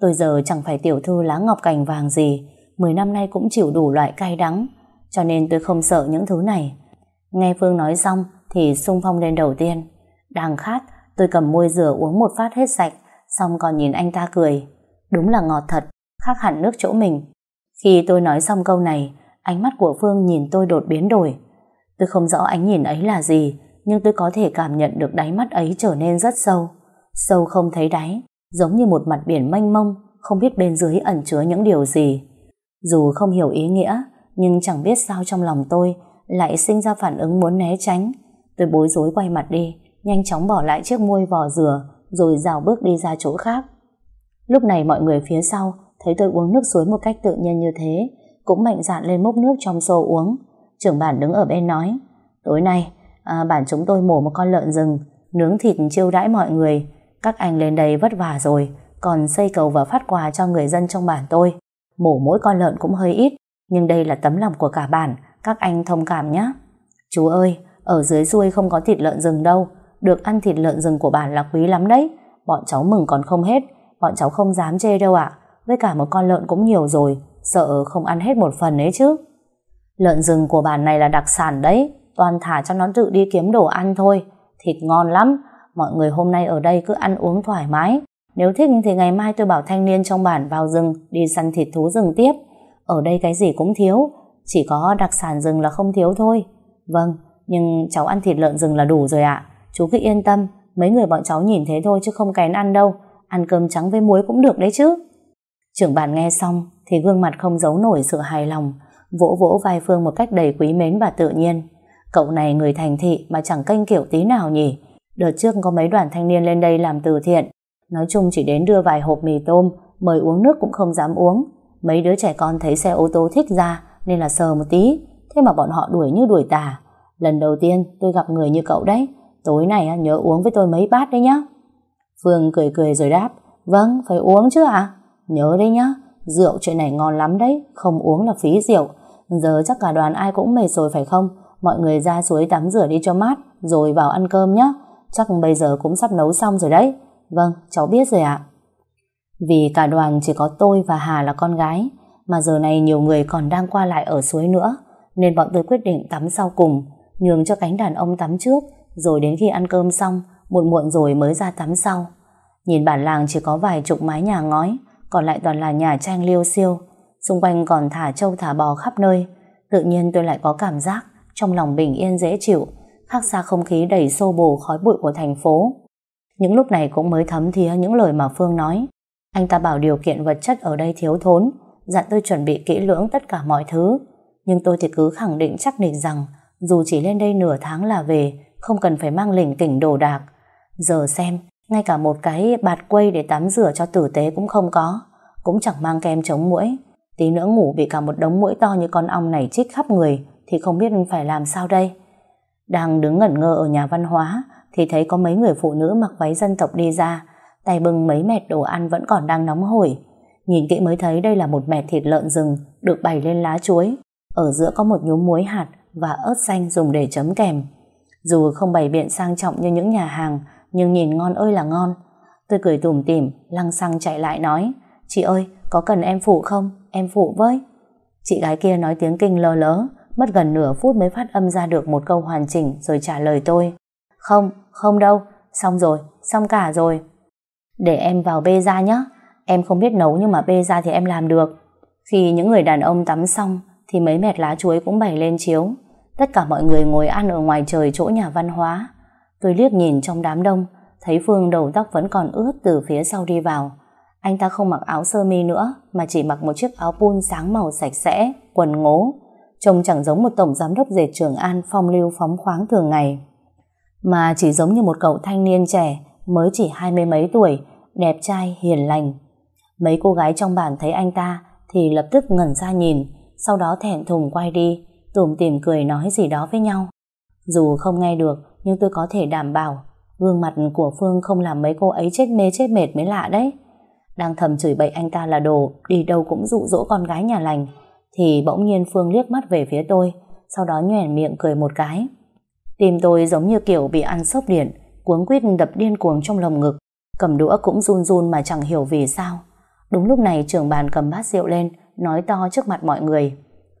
Tôi giờ chẳng phải tiểu thư lá ngọc cành vàng gì, 10 năm nay cũng chịu đủ loại cay đắng, cho nên tôi không sợ những thứ này. Nghe Phương nói xong thì sung phong lên đầu tiên. Đang khát, tôi cầm môi rửa uống một phát hết sạch, xong còn nhìn anh ta cười. Đúng là ngọt thật, khác hẳn nước chỗ mình. Khi tôi nói xong câu này, ánh mắt của Phương nhìn tôi đột biến đổi. Tôi không rõ ánh nhìn ấy là gì, nhưng tôi có thể cảm nhận được đáy mắt ấy trở nên rất sâu. Sâu không thấy đáy, giống như một mặt biển mênh mông, không biết bên dưới ẩn chứa những điều gì. Dù không hiểu ý nghĩa, nhưng chẳng biết sao trong lòng tôi lại sinh ra phản ứng muốn né tránh. Tôi bối rối quay mặt đi, nhanh chóng bỏ lại chiếc môi vỏ dừa, rồi rào bước đi ra chỗ khác. Lúc này mọi người phía sau thấy tôi uống nước suối một cách tự nhiên như thế, cũng mạnh dạn lên múc nước trong xô uống. Trưởng bản đứng ở bên nói, tối nay à, bản chúng tôi mổ một con lợn rừng, nướng thịt chiêu đãi mọi người. Các anh lên đây vất vả rồi, còn xây cầu và phát quà cho người dân trong bản tôi. Mổ mỗi con lợn cũng hơi ít, nhưng đây là tấm lòng của cả bản, các anh thông cảm nhé. Chú ơi, ở dưới xuôi không có thịt lợn rừng đâu, được ăn thịt lợn rừng của bản là quý lắm đấy. Bọn cháu mừng còn không hết, bọn cháu không dám chê đâu ạ. Với cả một con lợn cũng nhiều rồi, sợ không ăn hết một phần ấy chứ. Lợn rừng của bản này là đặc sản đấy, toàn thả cho nó tự đi kiếm đồ ăn thôi. Thịt ngon lắm, mọi người hôm nay ở đây cứ ăn uống thoải mái. Nếu thích thì ngày mai tôi bảo thanh niên trong bản vào rừng đi săn thịt thú rừng tiếp. Ở đây cái gì cũng thiếu, chỉ có đặc sản rừng là không thiếu thôi. Vâng, nhưng cháu ăn thịt lợn rừng là đủ rồi ạ. Chú cứ yên tâm, mấy người bọn cháu nhìn thế thôi chứ không kén ăn đâu. Ăn cơm trắng với muối cũng được đấy chứ. Trưởng bàn nghe xong thì gương mặt không giấu nổi sự hài lòng, vỗ vỗ vai Phương một cách đầy quý mến và tự nhiên. Cậu này người thành thị mà chẳng kênh kiểu tí nào nhỉ. Đợt trước có mấy đoàn thanh niên lên đây làm từ thiện. Nói chung chỉ đến đưa vài hộp mì tôm, mời uống nước cũng không dám uống. Mấy đứa trẻ con thấy xe ô tô thích ra nên là sờ một tí. Thế mà bọn họ đuổi như đuổi tà. Lần đầu tiên tôi gặp người như cậu đấy. Tối này nhớ uống với tôi mấy bát đấy nhá. Phương cười cười rồi đáp. Vâng, phải uống chứ ạ. Nhớ đấy nhá, rượu chuyện này ngon lắm đấy, không uống là phí rượu. Giờ chắc cả đoàn ai cũng mệt rồi phải không? Mọi người ra suối tắm rửa đi cho mát, rồi vào ăn cơm nhá Chắc bây giờ cũng sắp nấu xong rồi đấy. Vâng, cháu biết rồi ạ. Vì cả đoàn chỉ có tôi và Hà là con gái, mà giờ này nhiều người còn đang qua lại ở suối nữa, nên bọn tôi quyết định tắm sau cùng, nhường cho cánh đàn ông tắm trước, rồi đến khi ăn cơm xong, muộn muộn rồi mới ra tắm sau. Nhìn bản làng chỉ có vài chục mái nhà ngói, còn lại toàn là nhà tranh liêu siêu, xung quanh còn thả trâu thả bò khắp nơi. Tự nhiên tôi lại có cảm giác trong lòng bình yên dễ chịu, khác xa không khí đầy xô bồ khói bụi của thành phố. Những lúc này cũng mới thấm thía những lời mà Phương nói. Anh ta bảo điều kiện vật chất ở đây thiếu thốn, dặn tôi chuẩn bị kỹ lưỡng tất cả mọi thứ. Nhưng tôi thì cứ khẳng định chắc định rằng dù chỉ lên đây nửa tháng là về, không cần phải mang lỉnh kỉnh đồ đạc. Giờ xem, ngay cả một cái bạt quây để tắm rửa cho tử tế cũng không có, cũng chẳng mang kem chống muỗi. Tí nữa ngủ bị cả một đống mũi to như con ong này chích khắp người thì không biết phải làm sao đây. Đang đứng ngẩn ngơ ở nhà văn hóa thì thấy có mấy người phụ nữ mặc váy dân tộc đi ra, tay bưng mấy mẹt đồ ăn vẫn còn đang nóng hổi. Nhìn kỹ mới thấy đây là một mẹt thịt lợn rừng được bày lên lá chuối. Ở giữa có một nhúm muối hạt và ớt xanh dùng để chấm kèm. Dù không bày biện sang trọng như những nhà hàng, nhưng nhìn ngon ơi là ngon. Tôi cười tủm tỉm, lăng xăng chạy lại nói, chị ơi, có cần em phụ không? Em phụ với. Chị gái kia nói tiếng kinh lơ lớ, mất gần nửa phút mới phát âm ra được một câu hoàn chỉnh rồi trả lời tôi. Không, không đâu, xong rồi, xong cả rồi. Để em vào bê ra nhé, em không biết nấu nhưng mà bê ra thì em làm được. Khi những người đàn ông tắm xong thì mấy mẹt lá chuối cũng bày lên chiếu. Tất cả mọi người ngồi ăn ở ngoài trời chỗ nhà văn hóa. Tôi liếc nhìn trong đám đông, thấy Phương đầu tóc vẫn còn ướt từ phía sau đi vào. Anh ta không mặc áo sơ mi nữa, mà chỉ mặc một chiếc áo pun sáng màu sạch sẽ, quần ngố. Trông chẳng giống một tổng giám đốc dệt Trường An phong lưu phóng khoáng thường ngày. Mà chỉ giống như một cậu thanh niên trẻ, mới chỉ hai mươi mấy tuổi, đẹp trai, hiền lành. Mấy cô gái trong bản thấy anh ta thì lập tức ngẩn ra nhìn, sau đó thẹn thùng quay đi, tủm tỉm cười nói gì đó với nhau. Dù không nghe được, nhưng tôi có thể đảm bảo gương mặt của Phương không làm mấy cô ấy chết mê chết mệt mới lạ đấy. Đang thầm chửi bậy anh ta là đồ, đi đâu cũng dụ dỗ con gái nhà lành, thì bỗng nhiên Phương liếc mắt về phía tôi, sau đó nhoẻn miệng cười một cái. Tim tôi giống như kiểu bị ăn sốc điện, cuống quýt đập điên cuồng trong lồng ngực, cầm đũa cũng run run mà chẳng hiểu vì sao. Đúng lúc này trưởng bàn cầm bát rượu lên, nói to trước mặt mọi người.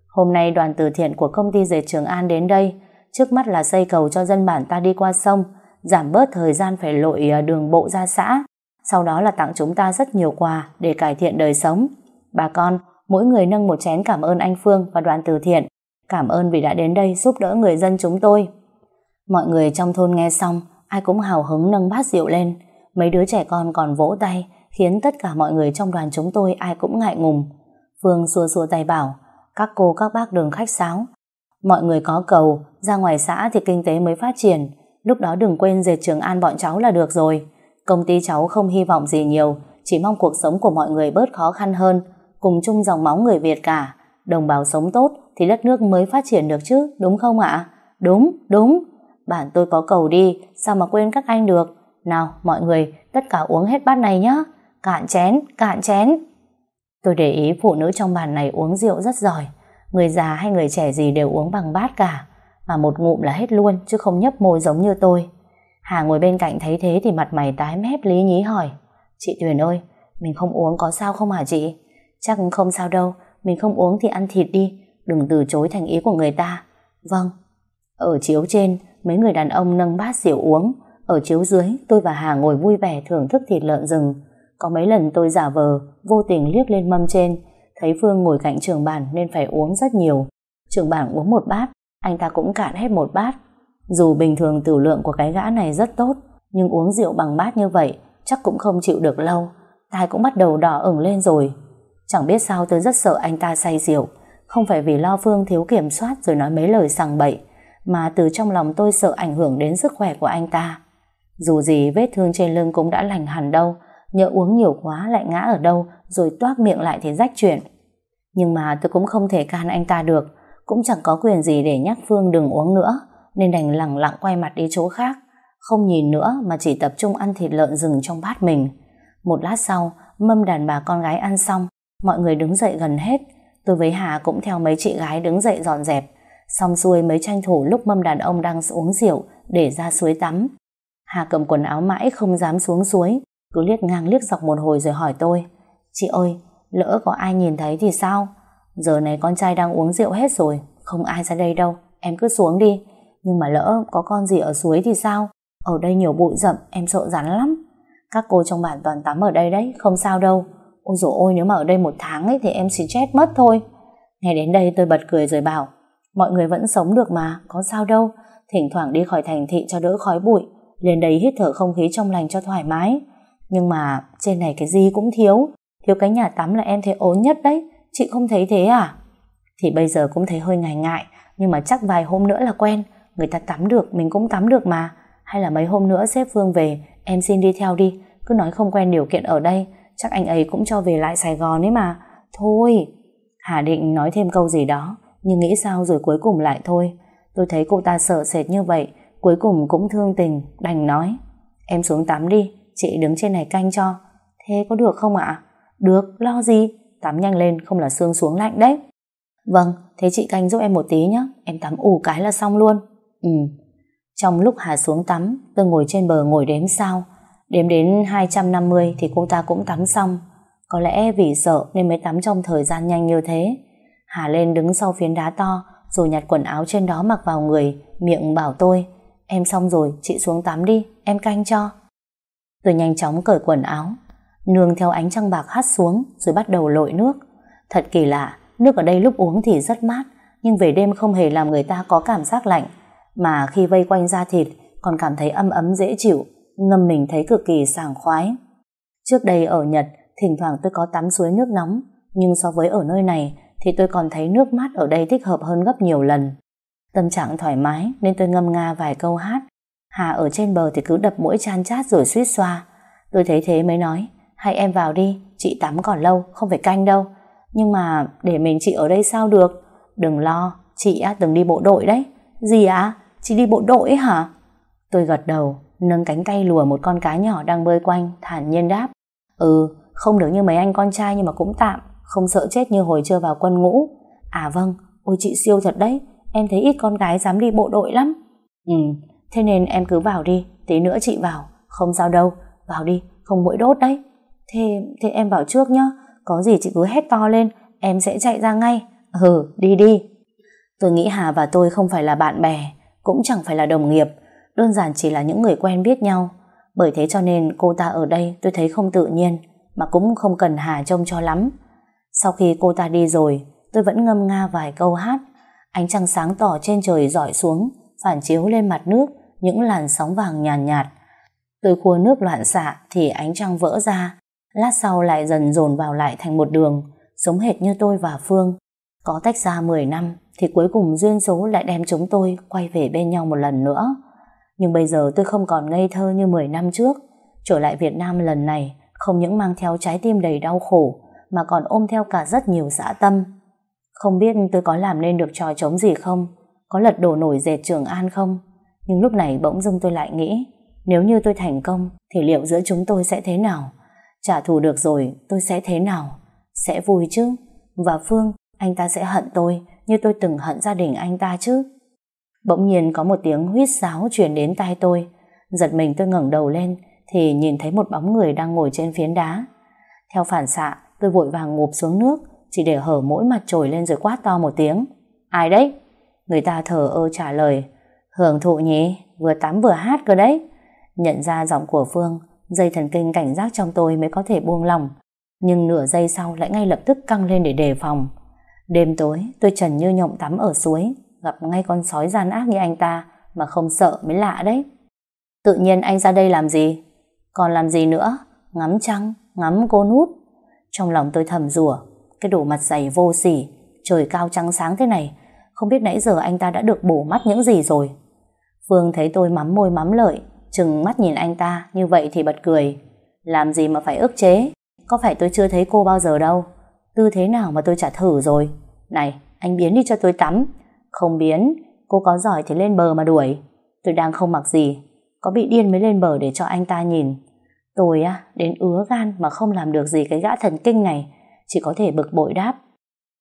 Hôm nay đoàn từ thiện của công ty dệt Trường An đến đây, trước mắt là xây cầu cho dân bản ta đi qua sông, giảm bớt thời gian phải lội à, đường bộ ra xã, sau đó là tặng chúng ta rất nhiều quà để cải thiện đời sống. Bà con, mỗi người nâng một chén cảm ơn anh Phương và đoàn từ thiện. Cảm ơn vì đã đến đây giúp đỡ người dân chúng tôi. Mọi người trong thôn nghe xong, ai cũng hào hứng nâng bát rượu lên. Mấy đứa trẻ con còn vỗ tay, khiến tất cả mọi người trong đoàn chúng tôi ai cũng ngại ngùng. Phương xua xua tay bảo, các cô các bác đừng khách sáo. Mọi người có cầu, ra ngoài xã thì kinh tế mới phát triển. Lúc đó đừng quên dệt trường an bọn cháu là được rồi. Công ty cháu không hy vọng gì nhiều, chỉ mong cuộc sống của mọi người bớt khó khăn hơn, cùng chung dòng máu người Việt cả. Đồng bào sống tốt thì đất nước mới phát triển được chứ, đúng không ạ? Đúng, đúng. Bản tôi có cầu đi, sao mà quên các anh được. Nào, mọi người, tất cả uống hết bát này nhé. Cạn chén, cạn chén. Tôi để ý phụ nữ trong bàn này uống rượu rất giỏi. Người già hay người trẻ gì đều uống bằng bát cả. Mà một ngụm là hết luôn, chứ không nhấp môi giống như tôi. Hà ngồi bên cạnh thấy thế thì mặt mày tái mép lý nhí hỏi Chị Tuyền ơi, mình không uống có sao không hả chị? Chắc không sao đâu, mình không uống thì ăn thịt đi, đừng từ chối thành ý của người ta. Vâng. Ở chiếu trên, mấy người đàn ông nâng bát rượu uống. Ở chiếu dưới, tôi và Hà ngồi vui vẻ thưởng thức thịt lợn rừng. Có mấy lần tôi giả vờ, vô tình liếc lên mâm trên, thấy Phương ngồi cạnh trường bản nên phải uống rất nhiều. Trường bản uống một bát, anh ta cũng cạn hết một bát. Dù bình thường tử lượng của cái gã này rất tốt, nhưng uống rượu bằng bát như vậy chắc cũng không chịu được lâu. Tai cũng bắt đầu đỏ ửng lên rồi. Chẳng biết sao tôi rất sợ anh ta say rượu, không phải vì lo Phương thiếu kiểm soát rồi nói mấy lời sằng bậy, mà từ trong lòng tôi sợ ảnh hưởng đến sức khỏe của anh ta. Dù gì vết thương trên lưng cũng đã lành hẳn đâu, nhỡ uống nhiều quá lại ngã ở đâu rồi toát miệng lại thì rách chuyện. Nhưng mà tôi cũng không thể can anh ta được, cũng chẳng có quyền gì để nhắc Phương đừng uống nữa nên đành lặng lặng quay mặt đi chỗ khác, không nhìn nữa mà chỉ tập trung ăn thịt lợn rừng trong bát mình. Một lát sau, mâm đàn bà con gái ăn xong, mọi người đứng dậy gần hết. Tôi với Hà cũng theo mấy chị gái đứng dậy dọn dẹp. Xong xuôi mới tranh thủ lúc mâm đàn ông đang uống rượu để ra suối tắm. Hà cầm quần áo mãi không dám xuống suối, cứ liếc ngang liếc dọc một hồi rồi hỏi tôi. Chị ơi, lỡ có ai nhìn thấy thì sao? Giờ này con trai đang uống rượu hết rồi, không ai ra đây đâu, em cứ xuống đi. Nhưng mà lỡ có con gì ở suối thì sao? Ở đây nhiều bụi rậm, em sợ rắn lắm. Các cô trong bản toàn tắm ở đây đấy, không sao đâu. Ôi dồi ôi, nếu mà ở đây một tháng ấy thì em xin chết mất thôi. Nghe đến đây tôi bật cười rồi bảo, mọi người vẫn sống được mà, có sao đâu. Thỉnh thoảng đi khỏi thành thị cho đỡ khói bụi, lên đây hít thở không khí trong lành cho thoải mái. Nhưng mà trên này cái gì cũng thiếu, thiếu cái nhà tắm là em thấy ốm nhất đấy, chị không thấy thế à? Thì bây giờ cũng thấy hơi ngại ngại, nhưng mà chắc vài hôm nữa là quen, người ta tắm được, mình cũng tắm được mà. Hay là mấy hôm nữa xếp Phương về, em xin đi theo đi, cứ nói không quen điều kiện ở đây, chắc anh ấy cũng cho về lại Sài Gòn ấy mà. Thôi, Hà định nói thêm câu gì đó, nhưng nghĩ sao rồi cuối cùng lại thôi. Tôi thấy cô ta sợ sệt như vậy, cuối cùng cũng thương tình, đành nói. Em xuống tắm đi, chị đứng trên này canh cho. Thế có được không ạ? Được, lo gì? Tắm nhanh lên, không là xương xuống lạnh đấy. Vâng, thế chị canh giúp em một tí nhé, em tắm ủ cái là xong luôn. Ừ. Trong lúc Hà xuống tắm, tôi ngồi trên bờ ngồi đếm sao. Đếm đến 250 thì cô ta cũng tắm xong. Có lẽ vì sợ nên mới tắm trong thời gian nhanh như thế. Hà lên đứng sau phiến đá to, rồi nhặt quần áo trên đó mặc vào người, miệng bảo tôi, em xong rồi, chị xuống tắm đi, em canh cho. Tôi nhanh chóng cởi quần áo, nương theo ánh trăng bạc hắt xuống rồi bắt đầu lội nước. Thật kỳ lạ, nước ở đây lúc uống thì rất mát, nhưng về đêm không hề làm người ta có cảm giác lạnh, mà khi vây quanh da thịt còn cảm thấy âm ấm dễ chịu, ngâm mình thấy cực kỳ sảng khoái. Trước đây ở Nhật, thỉnh thoảng tôi có tắm suối nước nóng, nhưng so với ở nơi này thì tôi còn thấy nước mát ở đây thích hợp hơn gấp nhiều lần. Tâm trạng thoải mái nên tôi ngâm nga vài câu hát. Hà ở trên bờ thì cứ đập mũi chan chát rồi suýt xoa. Tôi thấy thế mới nói, hay em vào đi, chị tắm còn lâu, không phải canh đâu. Nhưng mà để mình chị ở đây sao được? Đừng lo, chị á từng đi bộ đội đấy. Gì á? Chị đi bộ đội hả? Tôi gật đầu, nâng cánh tay lùa một con cá nhỏ đang bơi quanh, thản nhiên đáp. Ừ, không được như mấy anh con trai nhưng mà cũng tạm, không sợ chết như hồi chưa vào quân ngũ. À vâng, ôi chị siêu thật đấy, em thấy ít con gái dám đi bộ đội lắm. Ừ, thế nên em cứ vào đi, tí nữa chị vào, không sao đâu, vào đi, không mũi đốt đấy. Thế, thế em vào trước nhá, có gì chị cứ hét to lên, em sẽ chạy ra ngay. Ừ, đi đi. Tôi nghĩ Hà và tôi không phải là bạn bè, cũng chẳng phải là đồng nghiệp, đơn giản chỉ là những người quen biết nhau. Bởi thế cho nên cô ta ở đây tôi thấy không tự nhiên, mà cũng không cần Hà trông cho lắm. Sau khi cô ta đi rồi, tôi vẫn ngâm nga vài câu hát. Ánh trăng sáng tỏ trên trời dọi xuống, phản chiếu lên mặt nước những làn sóng vàng nhàn nhạt, nhạt. Từ khua nước loạn xạ thì ánh trăng vỡ ra, lát sau lại dần dồn vào lại thành một đường, giống hệt như tôi và Phương. Có tách ra 10 năm thì cuối cùng duyên số lại đem chúng tôi quay về bên nhau một lần nữa. Nhưng bây giờ tôi không còn ngây thơ như 10 năm trước. Trở lại Việt Nam lần này không những mang theo trái tim đầy đau khổ mà còn ôm theo cả rất nhiều dã tâm. Không biết tôi có làm nên được trò chống gì không? Có lật đổ nổi dệt Trường An không? Nhưng lúc này bỗng dưng tôi lại nghĩ nếu như tôi thành công thì liệu giữa chúng tôi sẽ thế nào? Trả thù được rồi tôi sẽ thế nào? Sẽ vui chứ? Và Phương, anh ta sẽ hận tôi như tôi từng hận gia đình anh ta chứ? Bỗng nhiên có một tiếng huýt sáo truyền đến tai tôi. Giật mình tôi ngẩng đầu lên thì nhìn thấy một bóng người đang ngồi trên phiến đá. Theo phản xạ, tôi vội vàng ngụp xuống nước, chỉ để hở mỗi mặt trồi lên rồi quát to một tiếng. Ai đấy? Người ta thở ơ trả lời. Hưởng thụ nhỉ, vừa tắm vừa hát cơ đấy. Nhận ra giọng của Phương, dây thần kinh cảnh giác trong tôi mới có thể buông lòng. Nhưng nửa giây sau lại ngay lập tức căng lên để đề phòng. Đêm tối, tôi trần như nhộng tắm ở suối, gặp ngay con sói gian ác như anh ta, mà không sợ mới lạ đấy. Tự nhiên anh ra đây làm gì? Còn làm gì nữa? Ngắm trăng, ngắm cô nút. Trong lòng tôi thầm rủa cái đồ mặt dày vô sỉ, trời cao trắng sáng thế này, không biết nãy giờ anh ta đã được bổ mắt những gì rồi. Phương thấy tôi mắm môi mắm lợi, chừng mắt nhìn anh ta, như vậy thì bật cười. Làm gì mà phải ức chế, có phải tôi chưa thấy cô bao giờ đâu. Tư thế nào mà tôi chả thử rồi. Này, anh biến đi cho tôi tắm. Không biến, cô có giỏi thì lên bờ mà đuổi. Tôi đang không mặc gì, có bị điên mới lên bờ để cho anh ta nhìn. Tôi á, đến ứa gan mà không làm được gì cái gã thần kinh này, chỉ có thể bực bội đáp.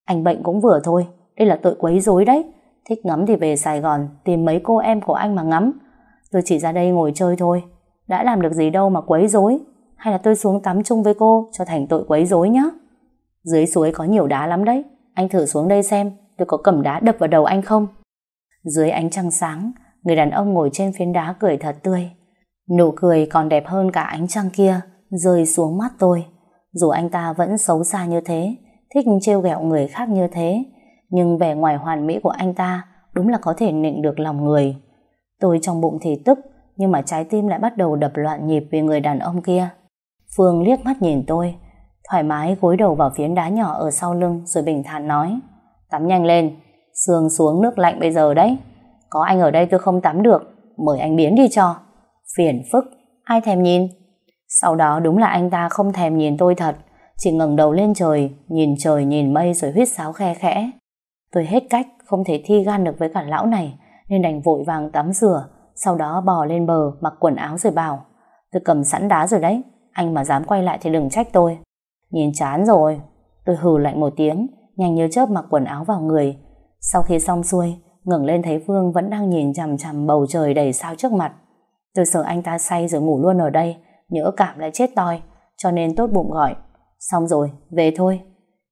Anh bệnh cũng vừa thôi, đây là tội quấy rối đấy. Thích ngắm thì về Sài Gòn tìm mấy cô em của anh mà ngắm. Tôi chỉ ra đây ngồi chơi thôi, đã làm được gì đâu mà quấy rối. Hay là tôi xuống tắm chung với cô cho thành tội quấy rối nhá. Dưới suối có nhiều đá lắm đấy, anh thử xuống đây xem tôi có cầm đá đập vào đầu anh không. Dưới ánh trăng sáng, người đàn ông ngồi trên phiến đá cười thật tươi. Nụ cười còn đẹp hơn cả ánh trăng kia rơi xuống mắt tôi. Dù anh ta vẫn xấu xa như thế, thích trêu ghẹo người khác như thế, nhưng vẻ ngoài hoàn mỹ của anh ta đúng là có thể nịnh được lòng người. Tôi trong bụng thì tức, nhưng mà trái tim lại bắt đầu đập loạn nhịp vì người đàn ông kia. Phương liếc mắt nhìn tôi, thoải mái gối đầu vào phiến đá nhỏ ở sau lưng rồi bình thản nói Tắm nhanh lên, sương xuống nước lạnh bây giờ đấy. Có anh ở đây tôi không tắm được, mời anh biến đi cho. Phiền phức, ai thèm nhìn? Sau đó đúng là anh ta không thèm nhìn tôi thật, chỉ ngẩng đầu lên trời, nhìn trời nhìn mây rồi huyết sáo khe khẽ. Tôi hết cách, không thể thi gan được với cả lão này, nên đành vội vàng tắm rửa, sau đó bò lên bờ, mặc quần áo rồi bảo. Tôi cầm sẵn đá rồi đấy, anh mà dám quay lại thì đừng trách tôi. Nhìn chán rồi, tôi hừ lạnh một tiếng, nhanh như chớp mặc quần áo vào người. Sau khi xong xuôi, ngẩng lên thấy Phương vẫn đang nhìn chằm chằm bầu trời đầy sao trước mặt. Tôi sợ anh ta say rồi ngủ luôn ở đây, nhỡ cảm lại chết toi, cho nên tốt bụng gọi. Xong rồi, về thôi.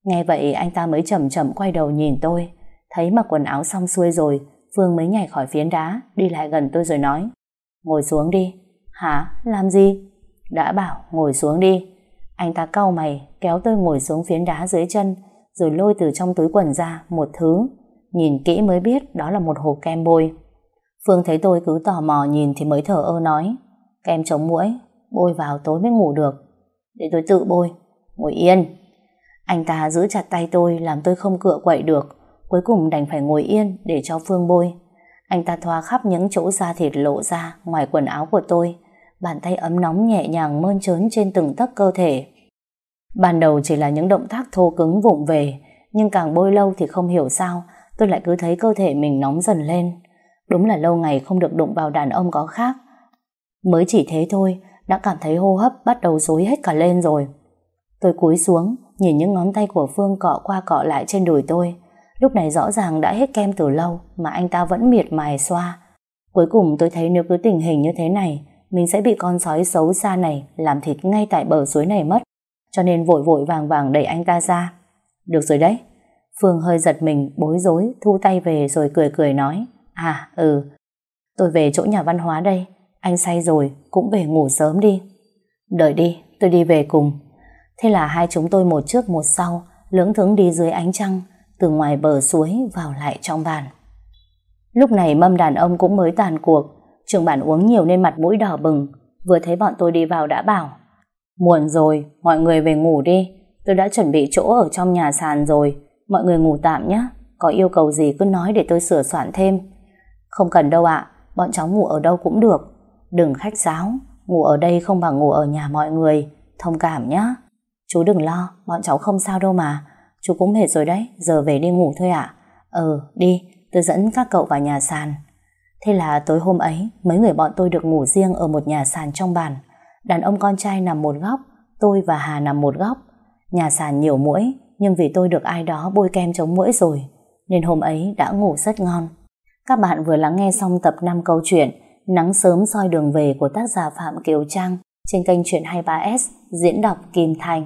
Nghe vậy anh ta mới chậm chậm quay đầu nhìn tôi, thấy mặc quần áo xong xuôi rồi, Phương mới nhảy khỏi phiến đá, đi lại gần tôi rồi nói. Ngồi xuống đi. Hả? Làm gì? Đã bảo ngồi xuống đi. Anh ta cau mày, kéo tôi ngồi xuống phiến đá dưới chân, rồi lôi từ trong túi quần ra một thứ. Nhìn kỹ mới biết đó là một hộp kem bôi. Phương thấy tôi cứ tò mò nhìn thì mới thở ơ nói. Kem chống muỗi, bôi vào tối mới ngủ được. Để tôi tự bôi. Ngồi yên. Anh ta giữ chặt tay tôi làm tôi không cựa quậy được. Cuối cùng đành phải ngồi yên để cho Phương bôi. Anh ta thoa khắp những chỗ da thịt lộ ra ngoài quần áo của tôi. Bàn tay ấm nóng nhẹ nhàng mơn trớn trên từng tấc cơ thể. Ban đầu chỉ là những động tác thô cứng vụng về, nhưng càng bôi lâu thì không hiểu sao, tôi lại cứ thấy cơ thể mình nóng dần lên. Đúng là lâu ngày không được đụng vào đàn ông có khác. Mới chỉ thế thôi, đã cảm thấy hô hấp bắt đầu rối hết cả lên rồi. Tôi cúi xuống, nhìn những ngón tay của Phương cọ qua cọ lại trên đùi tôi. Lúc này rõ ràng đã hết kem từ lâu mà anh ta vẫn miệt mài xoa. Cuối cùng tôi thấy nếu cứ tình hình như thế này, mình sẽ bị con sói xấu xa này làm thịt ngay tại bờ suối này mất. Cho nên vội vội vàng vàng đẩy anh ta ra. Được rồi đấy. Phương hơi giật mình, bối rối, thu tay về rồi cười cười nói. À, ừ, tôi về chỗ nhà văn hóa đây. Anh say rồi, cũng về ngủ sớm đi. Đợi đi, tôi đi về cùng. Thế là hai chúng tôi một trước một sau, lưỡng thướng đi dưới ánh trăng, từ ngoài bờ suối vào lại trong bàn. Lúc này mâm đàn ông cũng mới tàn cuộc, trường bản uống nhiều nên mặt mũi đỏ bừng, vừa thấy bọn tôi đi vào đã bảo. Muộn rồi, mọi người về ngủ đi, tôi đã chuẩn bị chỗ ở trong nhà sàn rồi, mọi người ngủ tạm nhé, có yêu cầu gì cứ nói để tôi sửa soạn thêm. Không cần đâu ạ, bọn cháu ngủ ở đâu cũng được, đừng khách sáo, ngủ ở đây không bằng ngủ ở nhà mọi người, thông cảm nhé. Chú đừng lo, bọn cháu không sao đâu mà, chú cũng mệt rồi đấy, giờ về đi ngủ thôi ạ. Ừ, đi, tôi dẫn các cậu vào nhà sàn. Thế là tối hôm ấy, mấy người bọn tôi được ngủ riêng ở một nhà sàn trong bàn. Đàn ông con trai nằm một góc, tôi và Hà nằm một góc. Nhà sàn nhiều mũi, nhưng vì tôi được ai đó bôi kem chống mũi rồi, nên hôm ấy đã ngủ rất ngon. Các bạn vừa lắng nghe xong tập 5 câu chuyện Nắng sớm soi đường về của tác giả Phạm Kiều Trang trên kênh Chuyện 23S diễn đọc Kim Thành.